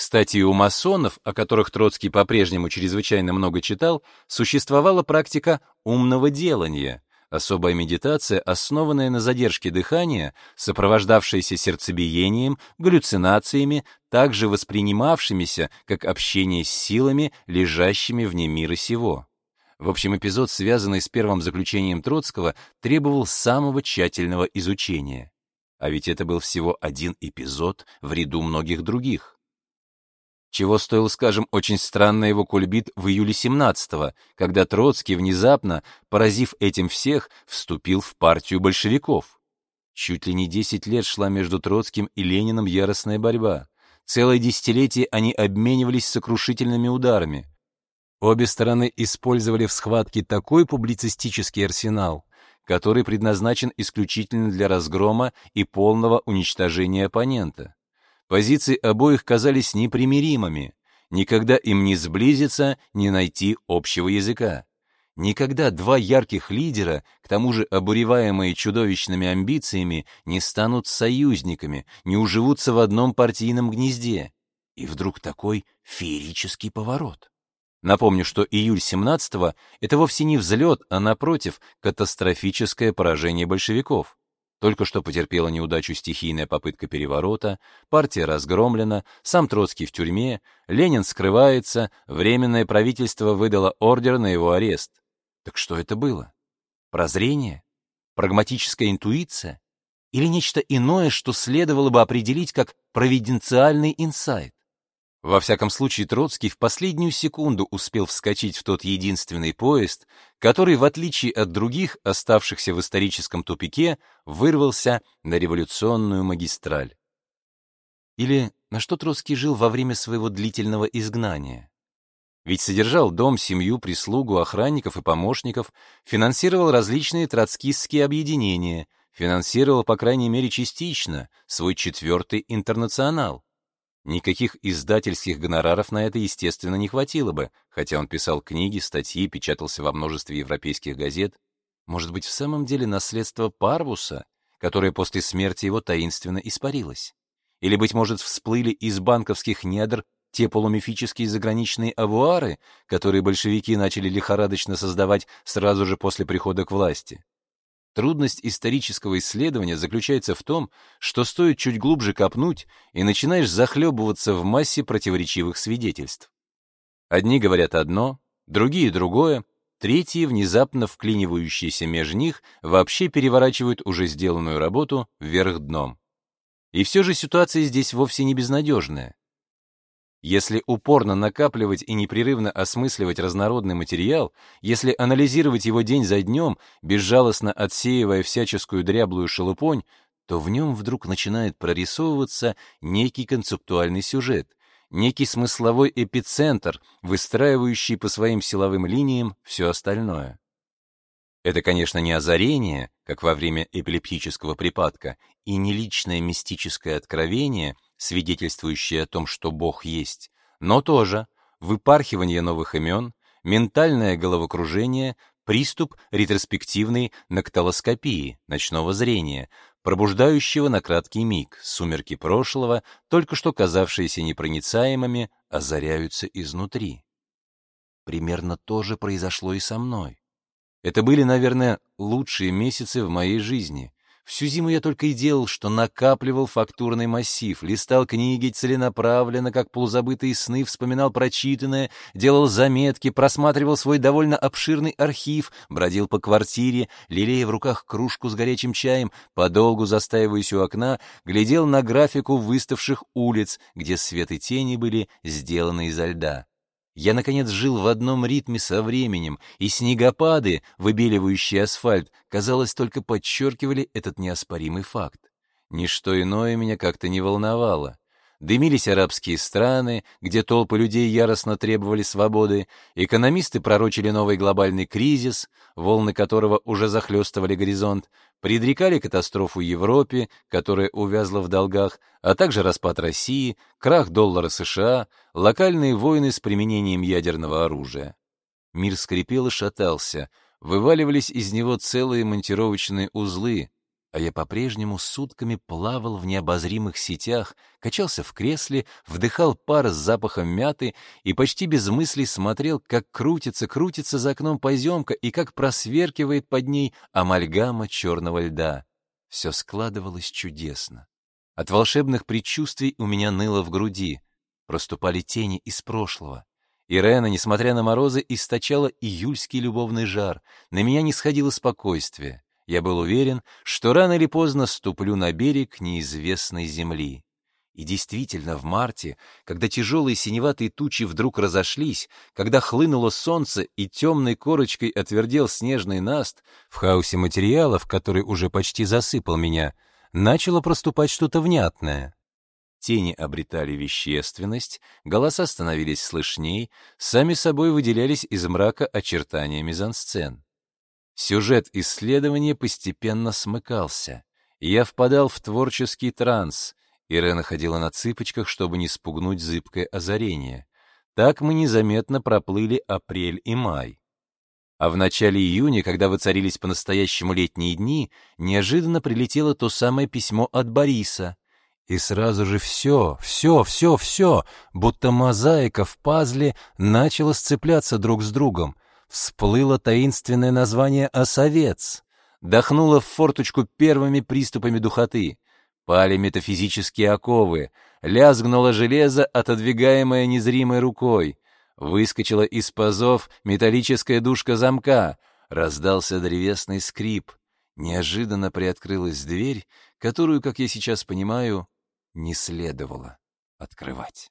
Кстати, у масонов, о которых Троцкий по-прежнему чрезвычайно много читал, существовала практика умного делания, особая медитация, основанная на задержке дыхания, сопровождавшаяся сердцебиением, галлюцинациями, также воспринимавшимися как общение с силами, лежащими вне мира сего. В общем, эпизод, связанный с первым заключением Троцкого, требовал самого тщательного изучения. А ведь это был всего один эпизод в ряду многих других. Чего стоил, скажем, очень странный его кульбит в июле 17-го, когда Троцкий внезапно, поразив этим всех, вступил в партию большевиков. Чуть ли не 10 лет шла между Троцким и Лениным яростная борьба. Целое десятилетие они обменивались сокрушительными ударами. Обе стороны использовали в схватке такой публицистический арсенал, который предназначен исключительно для разгрома и полного уничтожения оппонента. Позиции обоих казались непримиримыми. Никогда им не сблизиться, не найти общего языка. Никогда два ярких лидера, к тому же обуреваемые чудовищными амбициями, не станут союзниками, не уживутся в одном партийном гнезде. И вдруг такой феерический поворот. Напомню, что июль 17-го — это вовсе не взлет, а, напротив, катастрофическое поражение большевиков. Только что потерпела неудачу стихийная попытка переворота, партия разгромлена, сам Троцкий в тюрьме, Ленин скрывается, Временное правительство выдало ордер на его арест. Так что это было? Прозрение? Прагматическая интуиция? Или нечто иное, что следовало бы определить как провиденциальный инсайт? Во всяком случае, Троцкий в последнюю секунду успел вскочить в тот единственный поезд, который, в отличие от других, оставшихся в историческом тупике, вырвался на революционную магистраль. Или на что Троцкий жил во время своего длительного изгнания? Ведь содержал дом, семью, прислугу, охранников и помощников, финансировал различные троцкистские объединения, финансировал, по крайней мере, частично, свой четвертый интернационал. Никаких издательских гонораров на это, естественно, не хватило бы, хотя он писал книги, статьи, печатался во множестве европейских газет. Может быть, в самом деле наследство Парвуса, которое после смерти его таинственно испарилось? Или, быть может, всплыли из банковских недр те полумифические заграничные авуары, которые большевики начали лихорадочно создавать сразу же после прихода к власти? Трудность исторического исследования заключается в том, что стоит чуть глубже копнуть, и начинаешь захлебываться в массе противоречивых свидетельств. Одни говорят одно, другие — другое, третьи, внезапно вклинивающиеся между них, вообще переворачивают уже сделанную работу вверх дном. И все же ситуация здесь вовсе не безнадежная. Если упорно накапливать и непрерывно осмысливать разнородный материал, если анализировать его день за днем, безжалостно отсеивая всяческую дряблую шелупонь, то в нем вдруг начинает прорисовываться некий концептуальный сюжет, некий смысловой эпицентр, выстраивающий по своим силовым линиям все остальное. Это, конечно, не озарение, как во время эпилептического припадка, и не личное мистическое откровение — свидетельствующие о том, что Бог есть, но тоже выпархивание новых имен, ментальное головокружение, приступ ретроспективной нокталоскопии, ночного зрения, пробуждающего на краткий миг сумерки прошлого, только что казавшиеся непроницаемыми, озаряются изнутри. Примерно то же произошло и со мной. Это были, наверное, лучшие месяцы в моей жизни, Всю зиму я только и делал, что накапливал фактурный массив, листал книги целенаправленно, как полузабытые сны, вспоминал прочитанное, делал заметки, просматривал свой довольно обширный архив, бродил по квартире, лелея в руках кружку с горячим чаем, подолгу застаиваясь у окна, глядел на графику выставших улиц, где свет и тени были сделаны изо льда. Я, наконец, жил в одном ритме со временем, и снегопады, выбеливающие асфальт, казалось, только подчеркивали этот неоспоримый факт. Ничто иное меня как-то не волновало. Дымились арабские страны, где толпы людей яростно требовали свободы, экономисты пророчили новый глобальный кризис, волны которого уже захлестывали горизонт, предрекали катастрофу Европе, которая увязла в долгах, а также распад России, крах доллара США, локальные войны с применением ядерного оружия. Мир скрипел и шатался, вываливались из него целые монтировочные узлы, а я по-прежнему сутками плавал в необозримых сетях, качался в кресле, вдыхал пар с запахом мяты и почти без мыслей смотрел, как крутится, крутится за окном поземка и как просверкивает под ней амальгама черного льда. Все складывалось чудесно. От волшебных предчувствий у меня ныло в груди. Проступали тени из прошлого. Ирена, несмотря на морозы, источала июльский любовный жар. На меня не сходило спокойствие. Я был уверен, что рано или поздно ступлю на берег неизвестной земли. И действительно, в марте, когда тяжелые синеватые тучи вдруг разошлись, когда хлынуло солнце и темной корочкой отвердел снежный наст, в хаосе материалов, который уже почти засыпал меня, начало проступать что-то внятное. Тени обретали вещественность, голоса становились слышней, сами собой выделялись из мрака очертания мизансцен. Сюжет исследования постепенно смыкался. Я впадал в творческий транс. Ирена ходила на цыпочках, чтобы не спугнуть зыбкое озарение. Так мы незаметно проплыли апрель и май. А в начале июня, когда воцарились по-настоящему летние дни, неожиданно прилетело то самое письмо от Бориса. И сразу же все, все, все, все, будто мозаика в пазле, начало сцепляться друг с другом — всплыло таинственное название «Осовец», дохнуло в форточку первыми приступами духоты, пали метафизические оковы, лязгнуло железо, отодвигаемое незримой рукой, выскочила из пазов металлическая дужка замка, раздался древесный скрип, неожиданно приоткрылась дверь, которую, как я сейчас понимаю, не следовало открывать.